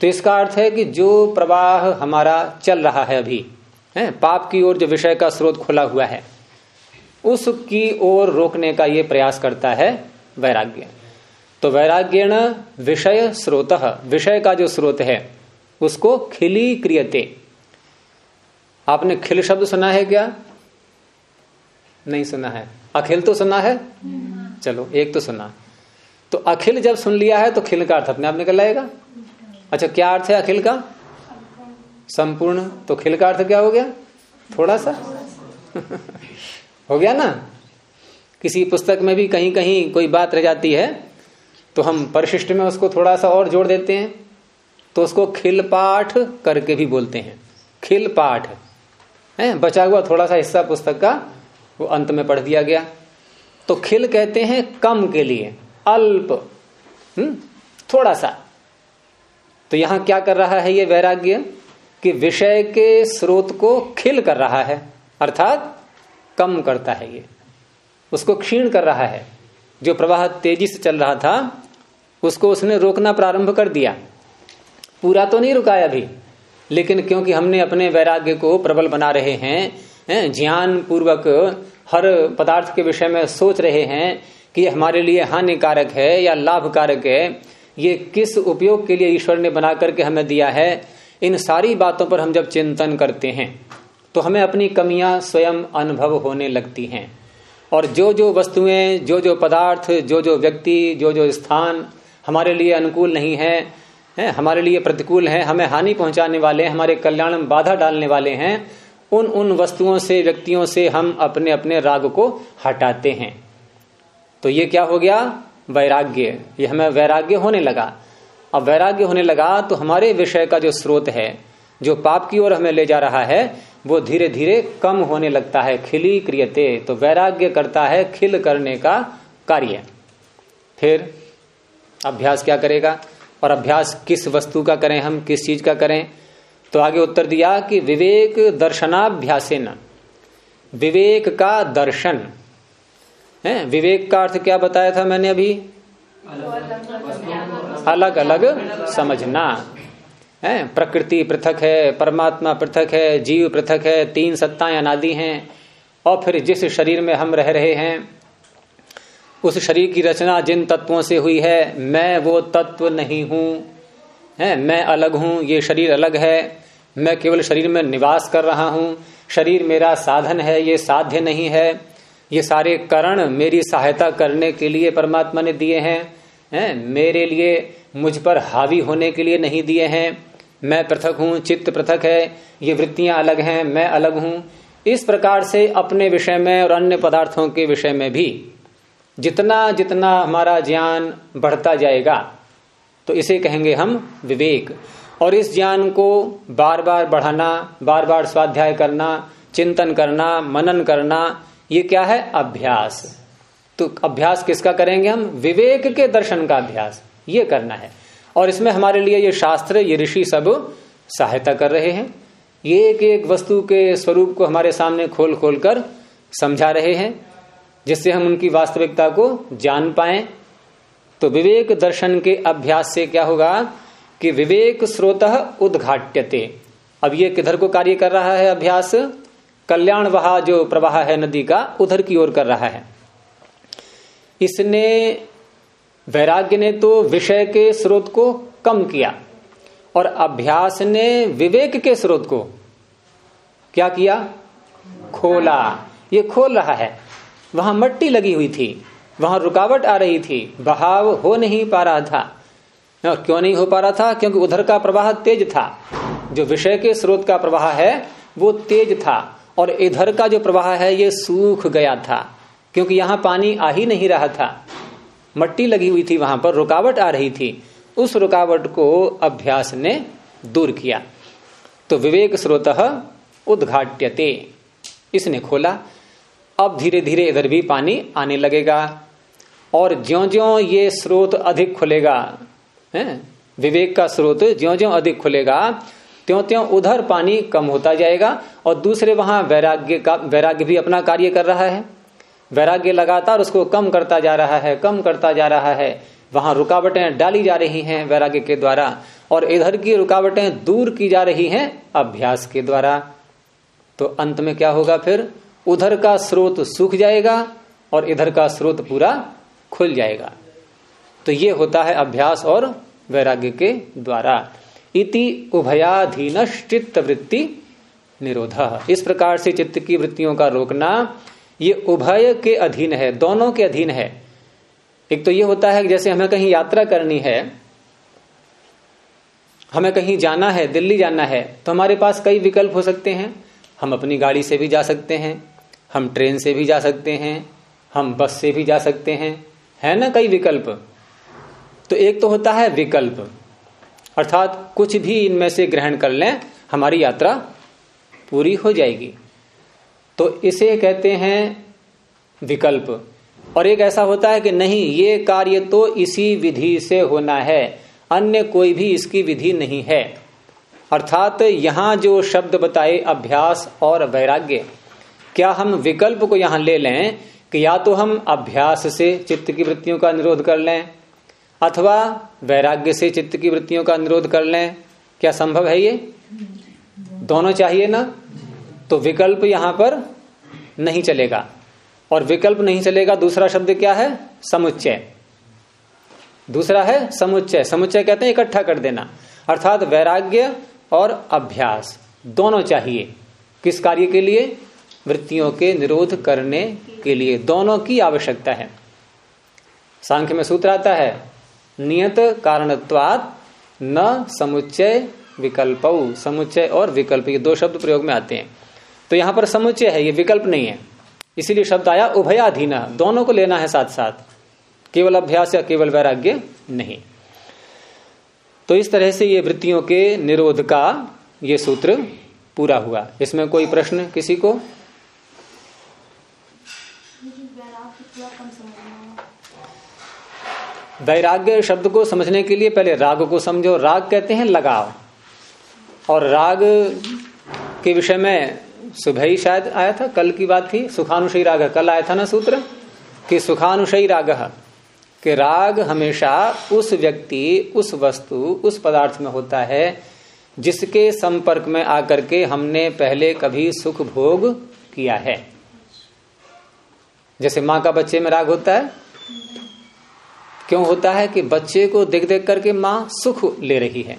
तो इसका अर्थ है कि जो प्रवाह हमारा चल रहा है अभी है पाप की ओर जो विषय का स्रोत खुला हुआ है उसकी ओर रोकने का ये प्रयास करता है वैराग्य। तो वैराग्यण विषय स्रोत विषय का जो स्रोत है उसको खिली क्रियते। आपने खिल शब्द सुना है क्या? नहीं सुना है। अखिल तो सुना है? चलो एक तो सुना। तो अखिल जब सुन लिया है तो खिल का अर्थ अपने आप निकल आएगा। अच्छा क्या अर्थ है अखिल का? संपूर्ण। तो खिल का अर्थ क्या हो गया? थोड़ा सा? हो गया ना? किसी पुस्तक में भी कहीं कहीं कोई बात रह जाती है तो हम परिशिष्ट में उसको थोड़ा सा और जोड़ देते हैं। तो उसको खिल पाठ करके भी बोलते हैं। खिल पाठ। है? बचा हुआ थोड़ा सा हिस्सा पुस्तक का, वो अंत में पढ़ दिया गया। तो खिल कहते हैं कम के लिए। अल्प। हम्म? थोड़ा सा। तो यहाँ क्या कर रहा है ये वैराग्य? कि विषय के स्रोत को खिल कर रहा है, अर्थात कम करता है ये। उसको क्षीण कर रहा है। जो प्रवाह तेज़ी से चल रहा था, उसको उसने रोकना प्रारंभ कर दिया। पूरा तो नहीं रुकाया अभी, लेकिन क्योंकि हमने अपने वैराग्य को प्रबल बना रहे हैं ज्ञान पूर्वक हर पदार्थ के विषय में सोच रहे हैं कि हमारे लिए हानिकारक है या लाभकारक है ये किस उपयोग के लिए ईश्वर ने बना करके हमें दिया है इन सारी बातों पर हम जब चिंतन करते हैं तो हमें अपनी कमियाँ स्वयं अनुभव होने लगती हैं। और जो जो वस्तुएँ जो जो पदार्थ जो जो व्यक्ति जो जो स्थान हमारे लिए अनुकूल नहीं है, है हमारे लिए प्रतिकूल है हमें हानि पहुँचाने वाले हमारे कल्याण में बाधा डालने वाले हैं उन उन वस्तुओं से व्यक्तियों से हम अपने अपने राग को हटाते हैं। तो ये क्या हो गया? वैराग्य। ये हमें वैराग्य होने लगा। अब वैराग्य होने लगा तो हमारे विषय का जो स्रोत है, जो पाप की ओर हमें ले जा रहा है, वो धीरे धीरे कम होने लगता है, खिली क्रियते। तो वैराग्य करता है खिल करने का कार्य। फिर अभ्यास क्या करेगा? और अभ्यास किस वस्तु का करें हम, किस चीज़ का करें? तो आगे उत्तर दिया कि विवेक दर्शनाभ्यास विवेक का दर्शन। है? विवेक का अर्थ क्या बताया था मैंने अभी? अलग अलग समझना। है? प्रकृति पृथक है, परमात्मा पृथक है, जीव पृथक है, तीन सत्ताएँ अनादि हैं। और फिर जिस शरीर में हम रह रहे हैं, उस शरीर की रचना जिन तत्वों से हुई है, मैं वो तत्व नहीं हूँ। है? मैं अलग हूँ, ये शरीर अलग है। मैं केवल शरीर में निवास कर रहा हूँ। शरीर मेरा साधन है, ये साध्य नहीं है। ये सारे करण मेरी सहायता करने के लिए परमात्मा ने दिए हैं हैं? मेरे लिए, मुझ पर हावी होने के लिए नहीं दिए हैं। मैं पृथक हूँ, चित्त पृथक है, ये वृत्तियाँ अलग हैं, मैं अलग हूँ। इस प्रकार से अपने विषय में और अन्य पदार्थों के विषय में भी जितना जितना हमारा ज्ञान बढ़ता जाएगा तो इसे कहेंगे हम विवेक। और इस ज्ञान को बार बार बढ़ाना, बार बार स्वाध्याय करना, चिंतन करना, मनन करना ये क्या है? अभ्यास। तो अभ्यास किसका करेंगे हम? विवेक के दर्शन का अभ्यास। ये करना है। और इसमें हमारे लिए ये शास्त्र, ये ऋषि सब सहायता कर रहे हैं। ये एक एक वस्तु के स्वरूप को हमारे सामने खोल खोल कर समझा रहे हैं, जिससे हम उनकी वास्तविकता को जान पाए। तो विवेक दर्शन के अभ्यास से क्या होगा कि विवेक स्रोत उद्घाट्यते। अब ये किधर को कार्य कर रहा है अभ्यास? कल्याण वहा जो प्रवाह है नदी का, उधर की ओर कर रहा है। इसने वैराग्य ने तो विषय के स्रोत को कम किया और अभ्यास ने विवेक के स्रोत को क्या किया? खोला। ये खोल रहा है। वहाँ मट्टी लगी हुई थी। वहाँ रुकावट आ रही थी। बहाव हो नहीं पा रहा था। और क्यों नहीं हो पा रहा था? क्योंकि उधर का प्रवाह तेज था। जो विषय के स्रोत का प्रवाह है, वो तेज था। और इधर का जो प्रवाह है, ये सूख गया था, क्योंकि यहाँ पानी आ ही नहीं रहा था। मट्टी लगी हुई थी वहाँ पर, रुकावट आ रही थी। उस रुकावट को अभ्यास ने दूर किया। तो विवेक स्रोत उद्घाट्यते। इसने खोला, अब धीरे धीरे इधर भी पानी आने लगेगा, और ज्यो ज्यो ये स्रोत अधिक खुलेगा, है? विवेक का स्रोत ज्यो ज्यो अधिक खुलेगा त्यों त्यों उधर पानी कम होता जाएगा और दूसरे वहाँ वैराग्य का, वैराग्य भी अपना कार्य कर रहा है। वैराग्य लगातार उसको कम करता जा रहा है, कम करता जा रहा है। वहाँ रुकावटें डाली जा रही हैं वैराग्य के द्वारा और इधर की रुकावटें दूर की जा रही हैं अभ्यास के द्वारा। तो अंत में क्या होगा फिर? उधर का स्रोत सूख जाएगा और इधर का स्रोत पूरा खुल जाएगा। तो ये होता है अभ्यास और वैराग्य के द्वारा। इति उभयाधीन चित्त वृत्ति निरोध। इस प्रकार से चित्त की वृत्तियों का रोकना, ये उभय के अधीन है, दोनों के अधीन है। एक तो ये होता है कि जैसे हमें कहीं यात्रा करनी है, हमें कहीं जाना है, दिल्ली जाना है तो हमारे पास कई विकल्प हो सकते हैं। हम अपनी गाड़ी से भी जा सकते हैं, हम ट्रेन से भी जा सकते हैं, हम बस से भी जा सकते हैं। है ना कई विकल्प? तो एक तो होता है विकल्प। अर्थात कुछ भी इनमें से ग्रहण कर लें, हमारी यात्रा पूरी हो जाएगी। तो इसे कहते हैं विकल्प। और एक ऐसा होता है कि नहीं, ये कार्य तो इसी विधि से होना है, अन्य कोई भी इसकी विधि नहीं है। अर्थात यहाँ जो शब्द बताए, अभ्यास और वैराग्य, क्या हम विकल्प को यहाँ ले लें कि या तो हम अभ्यास से चित्त की वृत्तियों का निरोध कर लें अथवा वैराग्य से चित्त की वृत्तियों का निरोध कर लें। क्या संभव है ये? दोनों चाहिए ना? तो विकल्प यहाँ पर नहीं चलेगा। और विकल्प नहीं चलेगा, दूसरा शब्द क्या है? समुच्चय। दूसरा है समुच्चय। समुच्चय कहते हैं इकट्ठा कर देना। अर्थात वैराग्य और अभ्यास दोनों चाहिए। किस कार्य के लिए? वृत्तियों के निरोध करने के लिए। दोनों की आवश्यकता है। सांख्य में सूत्र आता है नियत कारणत्वात न समुच्चय विकल्प। समुच्चय और विकल्प, ये दो शब्द प्रयोग में आते हैं। तो यहाँ पर समुच्चय है, ये विकल्प नहीं है। इसीलिए शब्द आया उभयाधीन। दोनों को लेना है साथ साथ केवल अभ्यास या केवल वैराग्य नहीं। तो इस तरह से ये वृत्तियों के निरोध का ये सूत्र पूरा हुआ। इसमें कोई प्रश्न किसी को? वैराग्य शब्द को समझने के लिए पहले राग को समझो। राग कहते हैं लगाव। और राग के विषय में सुबह ही शायद आया था, कल की बात थी सुखानुशयी राग कल आया था ना सूत्र? कि सुखानुशयी राग कि राग हमेशा उस व्यक्ति, उस वस्तु, उस पदार्थ में होता है, जिसके संपर्क में आकर के हमने पहले कभी सुख भोग किया है। जैसे माँ का बच्चे में राग होता है क्यों होता है कि बच्चे को देख देख करके माँ सुख ले रही है?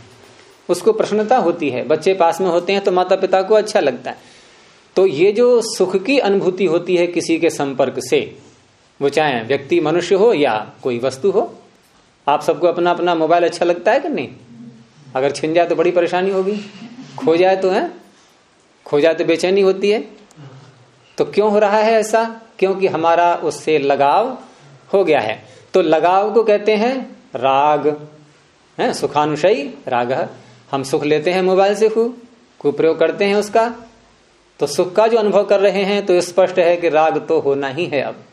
उसको प्रसन्नता होती है। बच्चे पास में होते हैं तो माता पिता को अच्छा लगता है। तो ये जो सुख की अनुभूति होती है किसी के संपर्क से, वो चाहे व्यक्ति मनुष्य हो या कोई वस्तु हो, आप सबको अपना अपना मोबाइल अच्छा लगता है कि नहीं? अगर छिन जाए तो बड़ी परेशानी होगी। खो जाए तो है? खो जाए तो बेचैनी होती है। तो क्यों हो रहा है ऐसा? क्योंकि हमारा उससे लगाव हो गया है। तो लगाव को कहते हैं राग, है सुखानुशयी राग। हम सुख लेते हैं मोबाइल से खूब खूब प्रयोग करते हैं उसका। तो सुख का जो अनुभव कर रहे हैं तो स्पष्ट है कि राग तो होना ही है अब।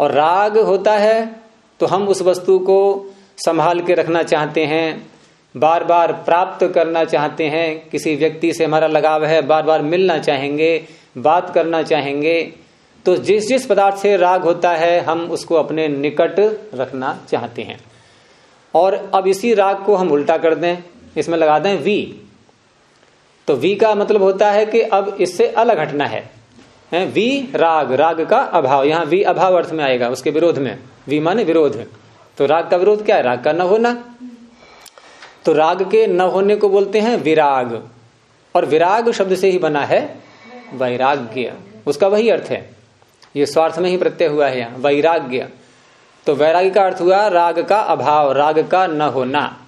और राग होता है तो हम उस वस्तु को संभाल के रखना चाहते हैं बार बार प्राप्त करना चाहते हैं। किसी व्यक्ति से हमारा लगाव है बार बार मिलना चाहेंगे, बात करना चाहेंगे तो जिस जिस पदार्थ से राग होता है, हम उसको अपने निकट रखना चाहते हैं। और अब इसी राग को हम उल्टा कर दें, इसमें लगा दें वी। तो वी का मतलब होता है कि अब इससे अलग हटना है। वी राग राग का अभाव। यहाँ वी अभाव अर्थ में आएगा, उसके विरोध में। वी माने विरोध। तो राग का विरोध क्या है? राग का न होना। तो राग के न होने को बोलते हैं विराग। और विराग शब्द से ही बना है वैराग्य। उसका वही अर्थ है। ये स्वार्थ में ही प्रत्यय हुआ है यहाँ, वैराग्य। तो वैराग्य का अर्थ हुआ राग का अभाव, राग का न होना।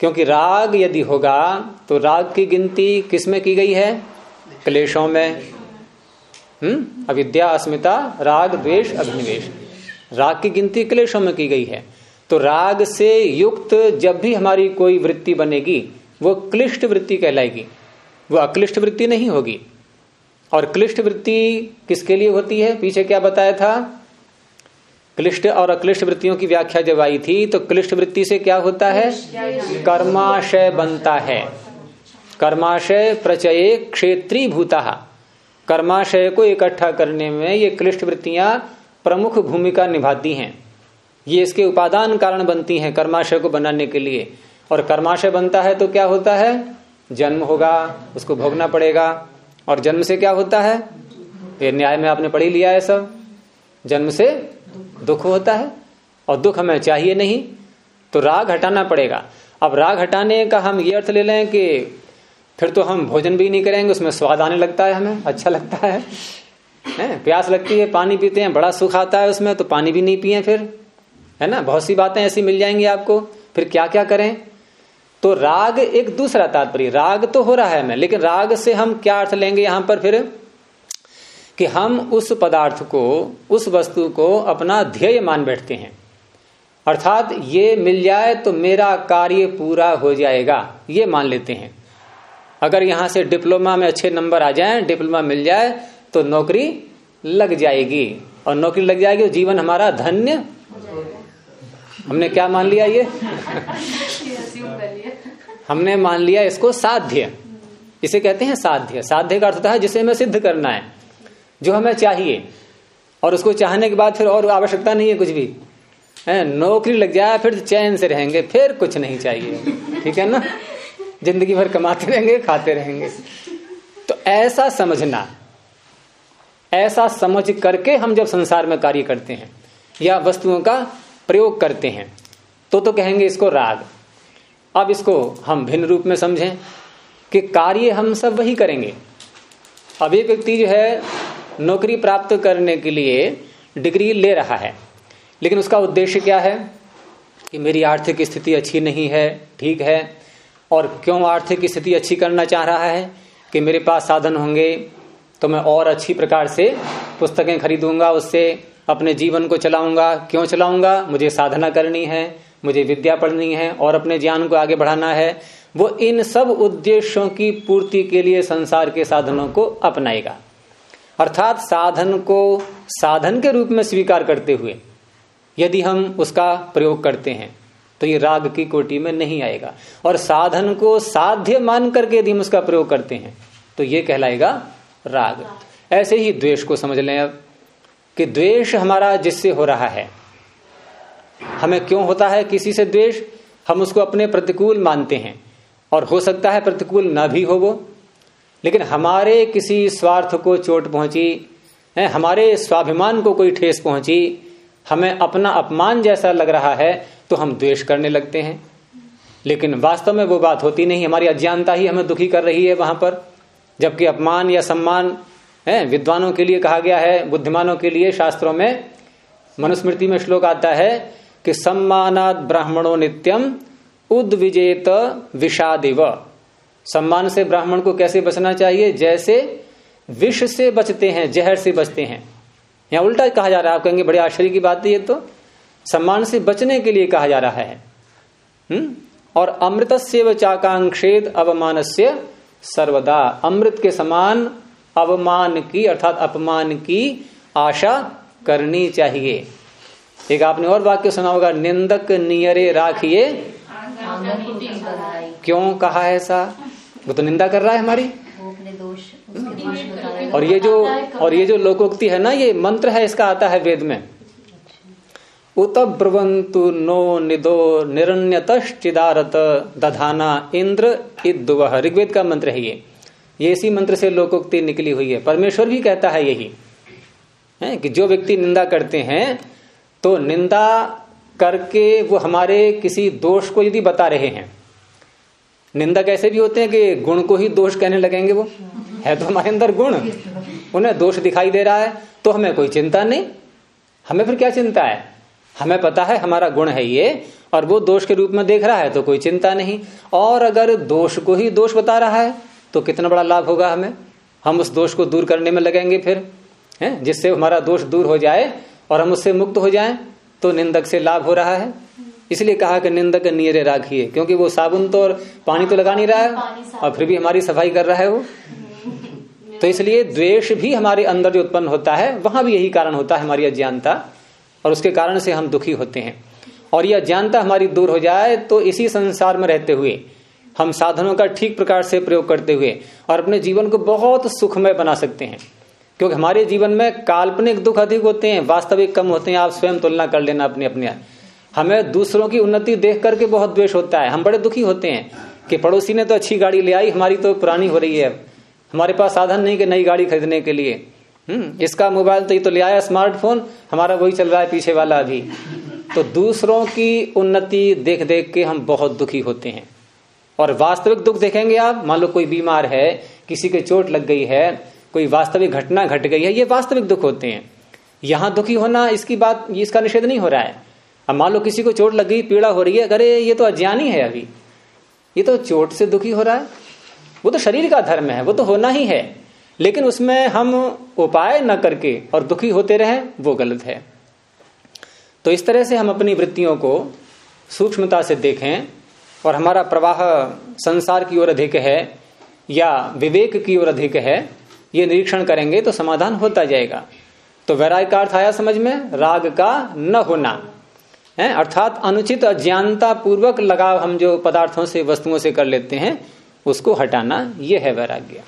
क्योंकि राग यदि होगा तो राग की गिनती किसमें की गई है? क्लेशों में। हम्म? अविद्या, अस्मिता, राग, द्वेष अभिनिवेश राग की गिनती क्लेशों में की गई है। तो राग से युक्त जब भी हमारी कोई वृत्ति बनेगी, वो क्लिष्ट वृत्ति कहलाएगी। वो अक्लिष्ट वृत्ति नहीं होगी। और क्लिष्ट वृत्ति किसके लिए होती है? पीछे क्या बताया था? क्लिष्ट और अक्लिष्ट वृत्तियों की व्याख्या जब आई थी तो क्लिष्ट वृत्ति से क्या होता है? कर्माशय बनता है। कर्माशय प्रचय क्षेत्री भूता कर्माशय को इकट्ठा करने में ये क्लिष्ट वृत्तियाँ प्रमुख भूमिका निभाती हैं। ये इसके उपादान कारण बनती हैं कर्माशय को बनाने के लिए। और कर्माशय बनता है तो क्या होता है? जन्म होगा, उसको भोगना पड़ेगा। और जन्म से क्या होता है? ये न्याय में आपने पढ़ी लिया है सब। जन्म से दुख होता है। और दुख हमें चाहिए नहीं तो राग हटाना पड़ेगा। अब राग हटाने का हम ये अर्थ ले लें कि फिर तो हम भोजन भी नहीं करेंगे, उसमें स्वाद आने लगता है हमें अच्छा लगता है। है, प्यास लगती है, पानी पीते हैं, बड़ा सुख आता है उसमें तो पानी भी नहीं पिए फिर। है ना? बहुत सी बातें ऐसी मिल जाएँगी आपको। फिर क्या क्या करें? तो राग एक दूसरा तात्पर्य, राग तो हो रहा है हमें लेकिन राग से हम क्या अर्थ लेंगे यहाँ पर फिर? कि हम उस पदार्थ को, उस वस्तु को अपना ध्येय मान बैठते हैं। अर्थात ये मिल जाए तो मेरा कार्य पूरा हो जाएगा, ये मान लेते हैं। अगर यहाँ से डिप्लोमा में अच्छे नंबर आ जाएँ, डिप्लोमा मिल जाए तो नौकरी लग जाएगी। और नौकरी लग जाएगी तो जीवन हमारा धन्य हमने क्या मान लिया ये? हमने मान लिया इसको साध्य। इसे कहते हैं साध्य। साध्य का अर्थ है जिसे हमें सिद्ध करना है, जो हमें चाहिए। और उसको चाहने के बाद फिर और आवश्यकता नहीं है कुछ भी। है, नौकरी लग जाए, फिर चैन से रहेंगे, फिर कुछ नहीं चाहिए। ठीक है ना? ज़िंदगी भर कमाते रहेंगे, खाते रहेंगे। तो ऐसा समझना, ऐसा समझ करके हम जब संसार में कार्य करते हैं, या वस्तुओं का प्रयोग करते हैं तो तो कहेंगे इसको राग। अब इसको हम भिन्न रूप में समझें कि कार्य हम सब वही करेंगे। अब एक व्यक्ति जो है, नौकरी प्राप्त करने के लिए डिग्री ले रहा है। लेकिन उसका उद्देश्य क्या है? कि मेरी आर्थिक स्थिति अच्छी नहीं है, ठीक है, और क्यों आर्थिक स्थिति अच्छी करना चाह रहा है? कि मेरे पास साधन होंगे तो मैं और अच्छी प्रकार से पुस्तकें खरीदूँगा उससे अपने जीवन को चलाऊँगा। क्यों चलाऊँगा? मुझे साधना करनी है, मुझे विद्या पढ़नी है और अपने ज्ञान को आगे बढ़ाना है। वो इन सब उद्देश्यों की पूर्ति के लिए संसार के साधनों को अपनाएगा। अर्थात साधन को साधन के रूप में स्वीकार करते हुए यदि हम उसका प्रयोग करते हैं तो ये राग की कोटि में नहीं आएगा। और साधन को साध्य मान करके यदि हम उसका प्रयोग करते हैं तो ये कहलाएगा राग। ऐसे ही द्वेष को समझ लें अब कि द्वेष हमारा जिससे हो रहा है। हमें क्यों होता है किसी से द्वेष? हम उसको अपने प्रतिकूल मानते हैं। और हो सकता है प्रतिकूल ना भी हो वो। लेकिन हमारे किसी स्वार्थ को चोट पहुँची, है, हमारे स्वाभिमान को कोई ठेस पहुँची, हमें अपना अपमान जैसा लग रहा है तो हम द्वेष करने लगते हैं। लेकिन वास्तव में वो बात होती नहीं। हमारी अज्ञानता ही हमें दुखी कर रही है वहाँ पर, जबकि अपमान या सम्मान है? विद्वानों के लिए कहा गया है, बुद्धिमानों के लिए शास्त्रों में, मनुस्मृति में श्लोक आता है कि सम्मानात ब्राह्मणों नित्यम उद्विजेत विषादिव। सम्मान से ब्राह्मण को कैसे बचना चाहिए? जैसे विष से बचते हैं, जहर से बचते हैं। यहाँ उल्टा कहा जा रहा है, आप कहेंगे बड़े आश्चर्य की बात है ये तो। सम्मान से बचने के लिए कहा जा रहा है। हम्म? और अमृत से चाकांक्षेद अवमान से सर्वदा। अमृत के समान अवमान की, अर्थात अपमान की आशा करनी चाहिए। एक आपने और वाक्य सुना होगा, निंदक नियरे राखिए। क्यों कहा है ऐसा? वो तो निंदा कर रहा है हमारी। और ये जो, और ये जो लोकोक्ति है ना, ये मंत्र है, इसका आता है वेद में। उत ब्रवंतु नो निदो निरण्यतश्चिदारत दधाना इंद्र इद्व ऋग्वेद का मंत्र है ये। ये इसी मंत्र से लोकोक्ति निकली हुई है। परमेश्वर भी कहता है यही। है कि जो व्यक्ति निंदा करते हैं तो निंदा करके वो हमारे किसी दोष को यदि बता रहे हैं, निंदा कैसे भी होते हैं कि गुण को ही दोष कहने लगेंगे वो? है तो हमारे अंदर गुण। उन्हें दोष दिखाई दे रहा है तो हमें कोई चिंता नहीं। हमें फिर क्या चिंता है? हमें पता है हमारा गुण है ये, और वो दोष के रूप में देख रहा है तो कोई चिंता नहीं। और अगर दोष को ही दोष बता रहा है तो कितना बड़ा लाभ होगा हमें? हम उस दोष को दूर करने में लगेंगे फिर है? जिससे हमारा दोष दूर हो जाए और हम उससे मुक्त हो जाएँ तो निंदक से लाभ हो रहा है। इसलिए कहा कि निंदक नीरे राखिए क्योंकि वो साबुन तो और पानी तो लगा नहीं रहा है और फिर भी हमारी सफ़ाई कर रहा है वो। तो इसलिए द्वेष भी हमारे अंदर जो उत्पन्न होता है वहाँ भी यही कारण होता है हमारी अज्ञानता और उसके कारण से हम दुखी होते हैं। और यह अज्ञानता हमारी दूर हो जाए तो इसी संसार में रहते हुए हम साधनों का ठीक प्रकार से प्रयोग करते हुए और अपने जीवन को बहुत सुखमय बना सकते हैं। क्योंकि हमारे जीवन में काल्पनिक दुख अधिक होते हैं, वास्तविक कम होते हैं, आप स्वयं तुलना कर लेना अपने अपने। हमें दूसरों की उन्नति देख करके बहुत द्वेष होता है। हम बड़े दुखी होते हैं कि पड़ोसी ने तो अच्छी गाड़ी ले आई, हमारी तो पुरानी हो रही है। हमारे पास साधन नहीं कि नई गाड़ी खरीदने के लिए। हम्म इसका मोबाइल तो ये तो ले आया, स्मार्टफ़ोन, हमारा वही चल रहा है पीछे वाला अभी। तो दूसरों की उन्नति देख देख के हम बहुत दुखी होते हैं। और वास्तविक दुख देखेंगे आप, मान लो कोई बीमार है, किसी के चोट लग गई है, कोई वास्तविक घटना घट गई है, ये वास्तविक दुख होते हैं। यहाँ दुखी होना, इसकी बात इसका निषेध नहीं हो रहा है। अब मान लो किसी को चोट लग गई, पीड़ा हो रही है अरे ये तो अज्ञानी है अभी, ये तो चोट से दुखी हो रहा है। वो तो शरीर का धर्म है, वो तो होना ही है। लेकिन उसमें हम उपाय न करके और दुखी होते रहे, वो गलत है। तो इस तरह से हम अपनी वृत्तियों को सूक्ष्मता से देखें। और हमारा प्रवाह संसार की ओर अधिक है या विवेक की ओर अधिक है, ये निरीक्षण करेंगे तो समाधान होता जाएगा। तो वैराग का अर्थ आया समझ में? राग का न होना। है? अर्थात अनुचित अज्ञानता पूर्वक लगाव हम जो पदार्थों से, वस्तुओं से कर लेते हैं, उसको हटाना ये है वैराग्य।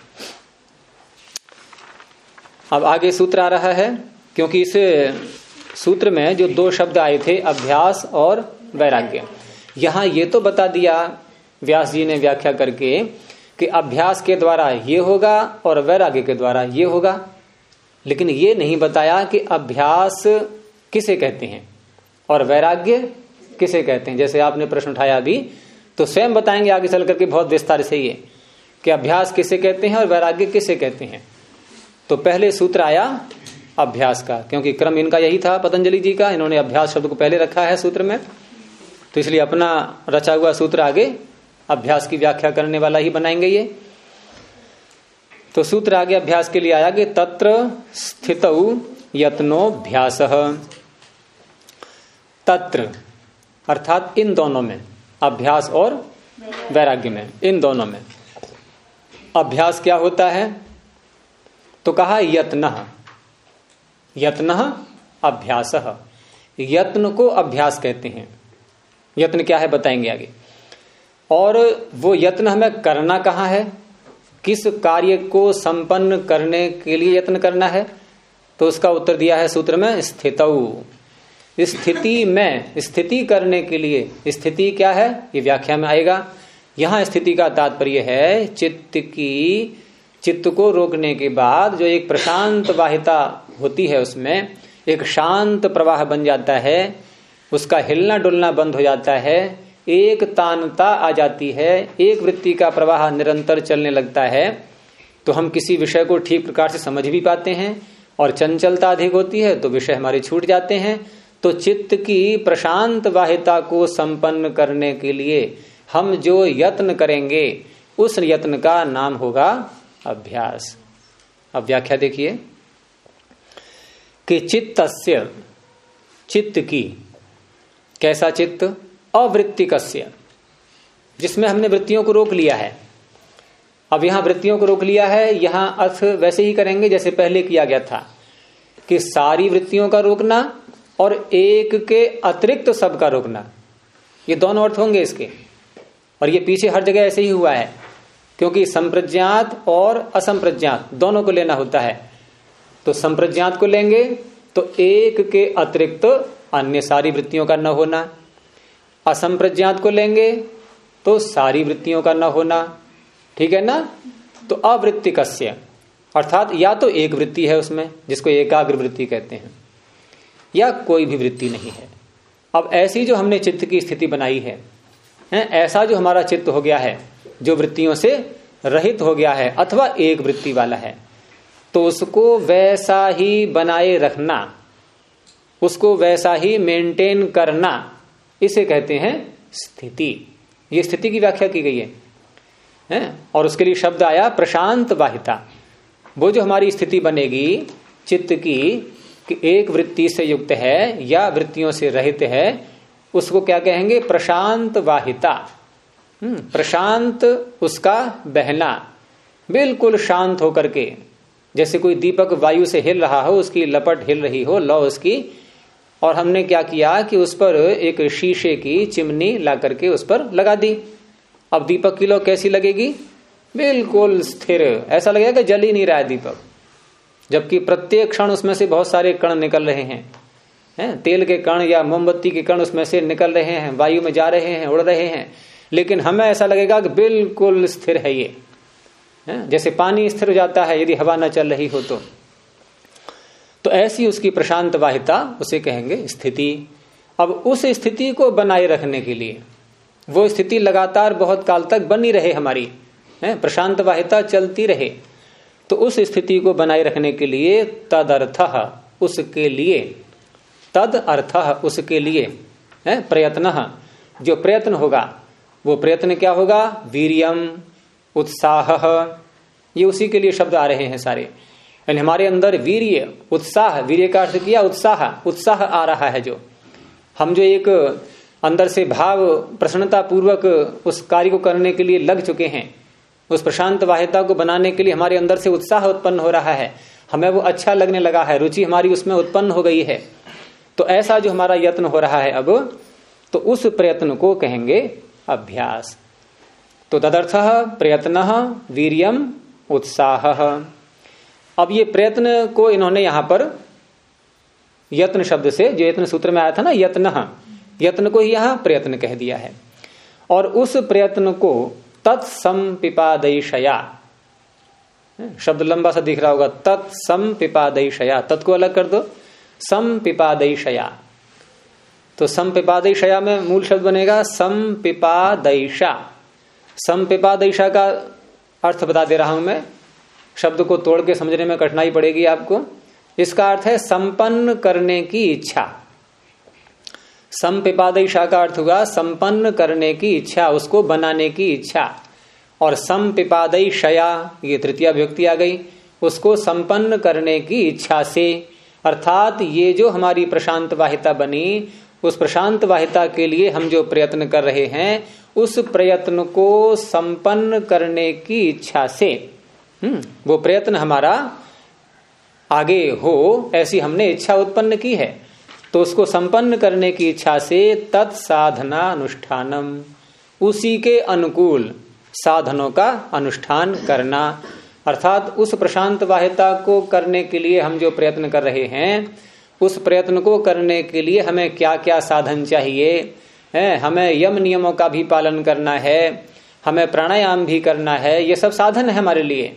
अब आगे सूत्र आ रहा है, क्योंकि इस सूत्र में जो दो शब्द आए थे, अभ्यास और वैराग्य। यहाँ ये तो बता दिया, व्यास जी ने व्याख्या करके कि अभ्यास के द्वारा ये होगा और वैराग्य के द्वारा ये होगा। लेकिन ये नहीं बताया कि अभ्यास किसे कहते हैं और वैराग्य किसे कहते हैं। जैसे आपने प्रश्न उठाया अभी तो स्वयं बताएँगे आगे चल करके बहुत विस्तार से ये कि अभ्यास किसे कहते हैं और वैराग्य किसे कहते हैं। तो पहले सूत्र आया अभ्यास का, क्योंकि क्रम इनका यही था, पतंजलि जी का। इन्होंने अभ्यास शब्द को पहले रखा है सूत्र में। तो इसलिए अपना रचा हुआ सूत्र आगे, अभ्यास की व्याख्या करने वाला ही बनाएँगे ये। तो सूत्र आगे अभ्यास के लिए आया कि तत्र स्थित यत्नोभ्यास। तत्र, अर्थात इन दोनों में, अभ्यास और वैराग्य में, इन दोनों में। अभ्यास क्या होता है? तो कहा यत्न यत्न अभ्यास। यत्न को अभ्यास कहते हैं। यत्न क्या है बताएँगे आगे। और वो यत्न हमें करना कहाँ है? किस कार्य को संपन्न करने के लिए यत्न करना है? तो उसका उत्तर दिया है सूत्र में, स्थित। स्थिति में, स्थिति करने के लिए, स्थिति क्या है? ये व्याख्या में आएगा। यहाँ स्थिति का तात्पर्य है, चित्त की, चित्त को रोकने के बाद जो एक प्रशांत वाहिता होती है उसमें, एक शांत प्रवाह बन जाता है उसका हिलना डुलना बंद हो जाता है, एक तानता आ जाती है, एक वृत्ति का प्रवाह निरंतर चलने लगता है। तो हम किसी विषय को ठीक प्रकार से समझ भी पाते हैं और चंचलता अधिक होती है तो विषय हमारे छूट जाते हैं। तो चित्त की प्रशांत वाहिता को संपन्न करने के लिए हम जो यत्न करेंगे, उस यत्न का नाम होगा अभ्यास। अब व्याख्या देखिए कि चित्त चित्त की कैसा चित्त? अवृत्तिकस्य। जिसमें हमने वृत्तियों को रोक लिया है। अब यहाँ वृत्तियों को रोक लिया है, यहाँ अर्थ वैसे ही करेंगे जैसे पहले किया गया था, कि सारी वृत्तियों का रोकना और एक के अतिरिक्त सब का रोकना। ये दोनों अर्थ होंगे इसके। और ये पीछे हर जगह ऐसे ही हुआ है, क्योंकि संप्रज्ञात और असंप्रज्ञात दोनों को लेना होता है। तो संप्रज्ञात को लेंगे तो एक के अतिरिक्त अन्य सारी वृत्तियों का न होना। असंप्रज्ञात को लेंगे तो सारी वृत्तियों का न होना। ठीक है ना? तो अवृत्ति कस्य? अर्थात या तो एक वृत्ति है उसमें जिसको एकाग्र वृत्ति कहते हैं या कोई भी वृत्ति नहीं है। अब ऐसी जो हमने चित्त की स्थिति बनाई है, है ऐसा जो हमारा चित्त हो गया है जो वृत्तियों से रहित हो गया है अथवा एक वृत्ति वाला है तो उसको वैसा ही बनाए रखना। उसको वैसा ही मेंटेन करना इसे कहते हैं स्थिति। ये स्थिति की व्याख्या की गई है, है? और उसके लिए शब्द आया प्रशांत वाहिता। वो जो हमारी स्थिति बनेगी चित्त की कि एक वृत्ति से युक्त है या वृत्तियों से रहित है उसको क्या कहेंगे? प्रशांत वाहिता। हम्म, प्रशांत उसका बहना। बिल्कुल शांत होकर के जैसे कोई दीपक वायु से हिल रहा हो उसकी लपट हिल रही हो लौ उसकी और हमने क्या किया कि उस पर एक शीशे की चिमनी ला करके उस पर लगा दी। अब दीपक की लौ कैसी लगेगी? बिल्कुल स्थिर। ऐसा लगेगा कि जल ही नहीं रहा है दीपक। जबकि प्रत्येक क्षण उसमें से बहुत सारे कण निकल रहे हैं। हैं? तेल के कण या मोमबत्ती के कण उसमें से निकल रहे हैं, वायु में जा रहे हैं, उड़ रहे हैं। लेकिन हमें ऐसा लगेगा कि बिल्कुल स्थिर है ये। है? जैसे पानी स्थिर हो जाता है, यदि हवा न चल रही हो तो। तो ऐसी उसकी प्रशांत वाहिता उसे कहेंगे स्थिति। अब उस स्थिति को बनाए रखने के लिए, वो स्थिति लगातार बहुत काल तक बनी रहे हमारी, है प्रशांत वाहिता चलती रहे तो उस स्थिति को बनाए रखने के लिए तद अर्थ उसके लिए, तद अर्थ उसके लिए, है, प्रयत्न, जो प्रयत्न होगा, वो प्रयत्न क्या होगा? वीरियम, उत्साह, ये उसी के लिए शब्द आ रहे हैं सारे। यानी हमारे अंदर वीर्य, उत्साह वीर्य का अर्थ किया उत्साह उत्साह आ रहा है जो। हम जो एक अंदर से भाव प्रसन्नता पूर्वक उस कार्य को करने के लिए लग चुके हैं, उस प्रशांत वाहिता को बनाने के लिए हमारे अंदर से उत्साह उत्पन्न हो रहा है, हमें वो अच्छा लगने लगा है, रुचि हमारी उसमें उत्पन्न हो गई है। तो ऐसा जो हमारा यत्न हो रहा है अब तो उस प्रयत्न को कहेंगे अभ्यास। तो तदर्थ प्रयत्न वीरियम, उत्साह। अब ये प्रयत्न को इन्होंने यहाँ पर यत्न शब्द से, जो यत्न सूत्र में आया था ना, यत्न यत्न को ही यहाँ प्रयत्न कह दिया है। और उस प्रयत्न को तत्सपिपादयशया शब्द लंबा सा दिख रहा होगा तत्सपिपादयशया तत् को अलग कर दो संपिपादयशया तो संपिपादयशया में मूल शब्द बनेगा संपिपादयशा संपिपादयशा का अर्थ बता दे रहा हूँ मैं शब्द को तोड़ के समझने में कठिनाई पड़ेगी आपको। इसका अर्थ है संपन्न करने की इच्छा। संपिपादयशा का अर्थ हुआ संपन्न करने की इच्छा, उसको बनाने की इच्छा। और संपिपादयशया ये तृतीय व्यक्ति आ गई, उसको संपन्न करने की इच्छा से, अर्थात ये जो हमारी प्रशांत वाहिता बनी, उस प्रशांत वाहिता के लिए हम जो प्रयत्न कर रहे हैं, उस प्रयत्न को संपन्न करने की इच्छा से। हम्म। वो प्रयत्न हमारा आगे हो, ऐसी हमने इच्छा उत्पन्न की है। तो उसको संपन्न करने की इच्छा से तत्साधना अनुष्ठानम, उसी के अनुकूल साधनों का अनुष्ठान करना। अर्थात उस प्रशांत वाहिता को करने के लिए हम जो प्रयत्न कर रहे हैं, उस प्रयत्न को करने के लिए हमें क्या क्या साधन चाहिए? है, हमें यम नियमों का भी पालन करना है, हमें प्राणायाम भी करना है, ये सब साधन है हमारे लिए।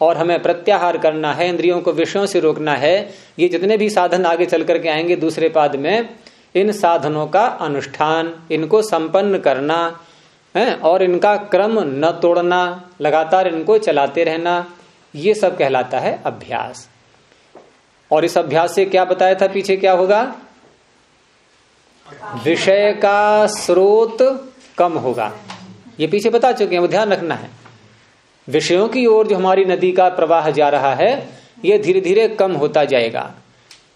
और हमें प्रत्याहार करना है, इंद्रियों को विषयों से रोकना है, ये जितने भी साधन आगे चल करके आएँगे दूसरे पाद में, इन साधनों का अनुष्ठान, इनको संपन्न करना, है, और इनका क्रम न तोड़ना, लगातार इनको चलाते रहना, ये सब कहलाता है अभ्यास। और इस अभ्यास से क्या बताया था, पीछे क्या होगा? विषय का स्रोत कम होगा। ये पीछे बता चुके हैं, वो ध्यान रखना है। विषयों की ओर जो हमारी नदी का प्रवाह जा रहा है, ये धीरे धीरे कम होता जाएगा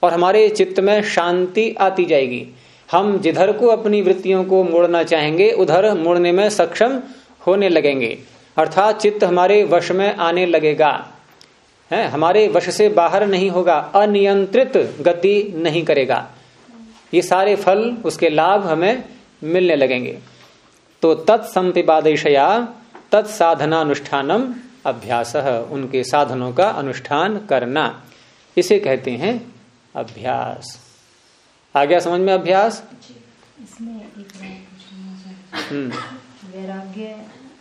और हमारे चित्त में शांति आती जाएगी। हम जिधर को अपनी वृत्तियों को मोड़ना चाहेंगे, उधर मोड़ने में सक्षम होने लगेंगे। अर्थात चित्त हमारे वश में आने लगेगा। है, हमारे वश से बाहर नहीं होगा, अनियंत्रित गति नहीं करेगा। ये सारे फल, उसके लाभ हमें मिलने लगेंगे। तो तत्संपिबादशया तत्साधनानुष्ठानम अभ्यास उनके साधनों का अनुष्ठान करना। इसे कहते हैं अभ्यास। आ गया समझ में अभ्यास? इसमें एक हम्म। वैराग्य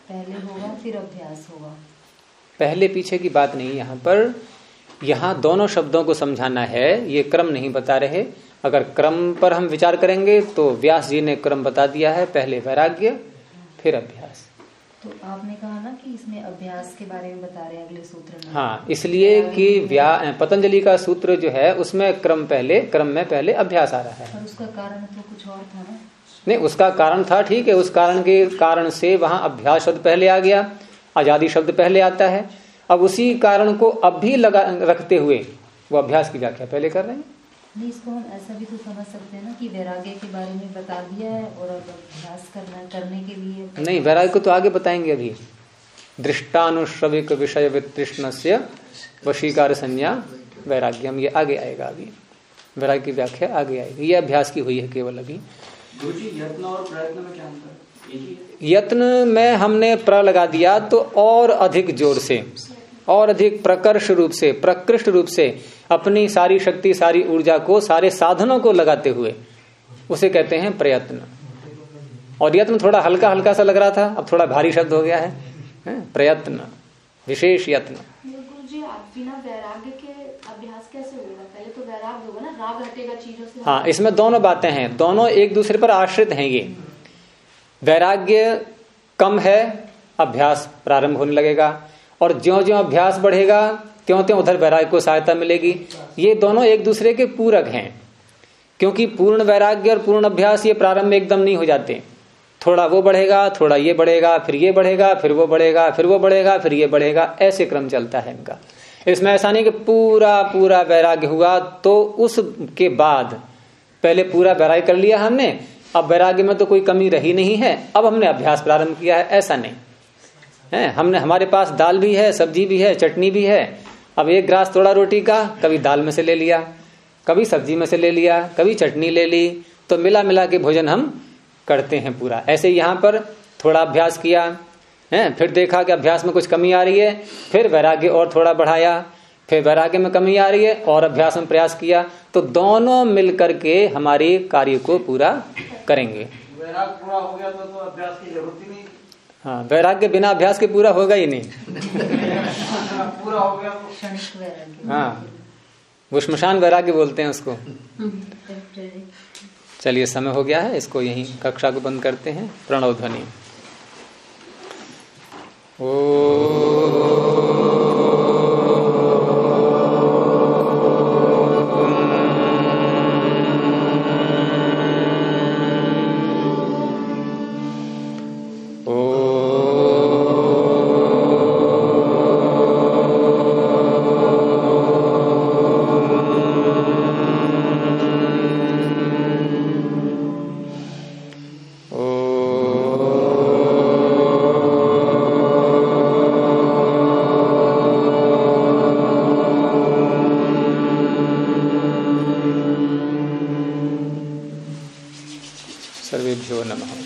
पहले होगा फिर अभ्यास होगा। पहले पीछे की बात नहीं यहाँ पर। यहाँ दोनों शब्दों को समझाना है ये क्रम नहीं बता रहे। अगर क्रम पर हम विचार करेंगे तो व्यास जी ने क्रम बता दिया है पहले वैराग्य फिर अभ्यास। तो आपने कहा ना कि इसमें अभ्यास के बारे में बता रहे हैं अगले सूत्र में। हाँ इसलिए कि व्या पतंजलि का सूत्र जो है उसमें क्रम पहले क्रम में पहले अभ्यास आ रहा है। और उसका कारण तो कुछ और था ना? नहीं उसका कारण था ठीक है उस कारण के कारण से वहाँ अभ्यास शब्द पहले आ गया आज़ादी शब्द पहले आता है। अब उसी कारण को अब भी लगा रखते हुए वो अभ्यास की व्याख्या पहले कर रहे हैं। नहीं इसको हम ऐसा भी तो समझ सकते हैं ना कि वैराग्य के बारे में बता दिया है और अब अभ्यास करना करने के लिए नहीं वैराग्य को तो आगे बताएँगे अभी। दृष्टानुश्रविक विषय वितृष्ण से वशीकार संज्ञा वैराग्यम ये आगे आएगा अभी। वैराग्य की व्याख्या आगे आएगी। ये अभ्यास की हुई है केवल अभी। यत्न और प्रयत्न में क्या अंतर? है? ही है? यत्न में हमने प्र लगा दिया तो और अधिक ज़ोर से और अधिक प्रकर्ष रूप से प्रकृष्ट रूप से अपनी सारी शक्ति सारी ऊर्जा को सारे साधनों को लगाते हुए उसे कहते हैं प्रयत्न। और यत्न थोड़ा हल्का हल्का सा लग रहा था अब थोड़ा भारी शब्द हो गया है, है? प्रयत्न विशेष यत्न। गुरु जी आप बिना वैराग्य के अभ्यास कैसे होगा पहले तो हाँ इसमें दोनों बातें हैं दोनों एक दूसरे पर आश्रित हैं ये। वैराग्य कम है अभ्यास प्रारंभ होने लगेगा और ज्यो ज्यो अभ्यास बढ़ेगा त्यों त्यों उधर वैराग्य को सहायता मिलेगी। ये दोनों एक दूसरे के पूरक हैं, क्योंकि पूर्ण वैराग्य और पूर्ण अभ्यास ये प्रारंभ में एकदम नहीं हो जाते। थोड़ा वो बढ़ेगा, थोड़ा ये बढ़ेगा, फिर ये बढ़ेगा, फिर वो बढ़ेगा, फिर वो बढ़ेगा, फिर ये बढ़ेगा, ऐसे क्रम चलता है इनका। इसमें ऐसा नहीं कि पूरा पूरा वैराग्य हुआ तो उसके बाद पहले पूरा वैराग्य कर लिया हमने, अब वैराग्य में तो कोई कमी रही नहीं है, अब हमने अभ्यास प्रारंभ किया है, ऐसा नहीं। है, हमने, हमारे पास दाल भी है, सब्ज़ी भी है, चटनी भी है अब एक ग्रास थोड़ा रोटी का कभी दाल में से ले लिया कभी सब्ज़ी में से ले लिया कभी चटनी ले ली तो मिला मिला के भोजन हम करते हैं पूरा। ऐसे यहाँ पर थोड़ा अभ्यास किया है फिर देखा कि अभ्यास में कुछ कमी आ रही है फिर वैराग्य और थोड़ा बढ़ाया फिर वैराग्य में कमी आ रही है और अभ्यास में प्रयास किया तो दोनों मिलकर के हमारे कार्य को पूरा करेंगे। वैराग पूरा हो गया तो, तो अभ्यास की ज़रूरत ही नहीं। हाँ वैराग्य बिना अभ्यास के पूरा होगा ही नहीं। पूरा हो गया वैराग्य हाँ वो श्मशान वैराग्य बोलते हैं उसको। चलिए समय हो गया है इसको यहीं कक्षा को बंद करते हैं। प्रणव ध्वनि। ओ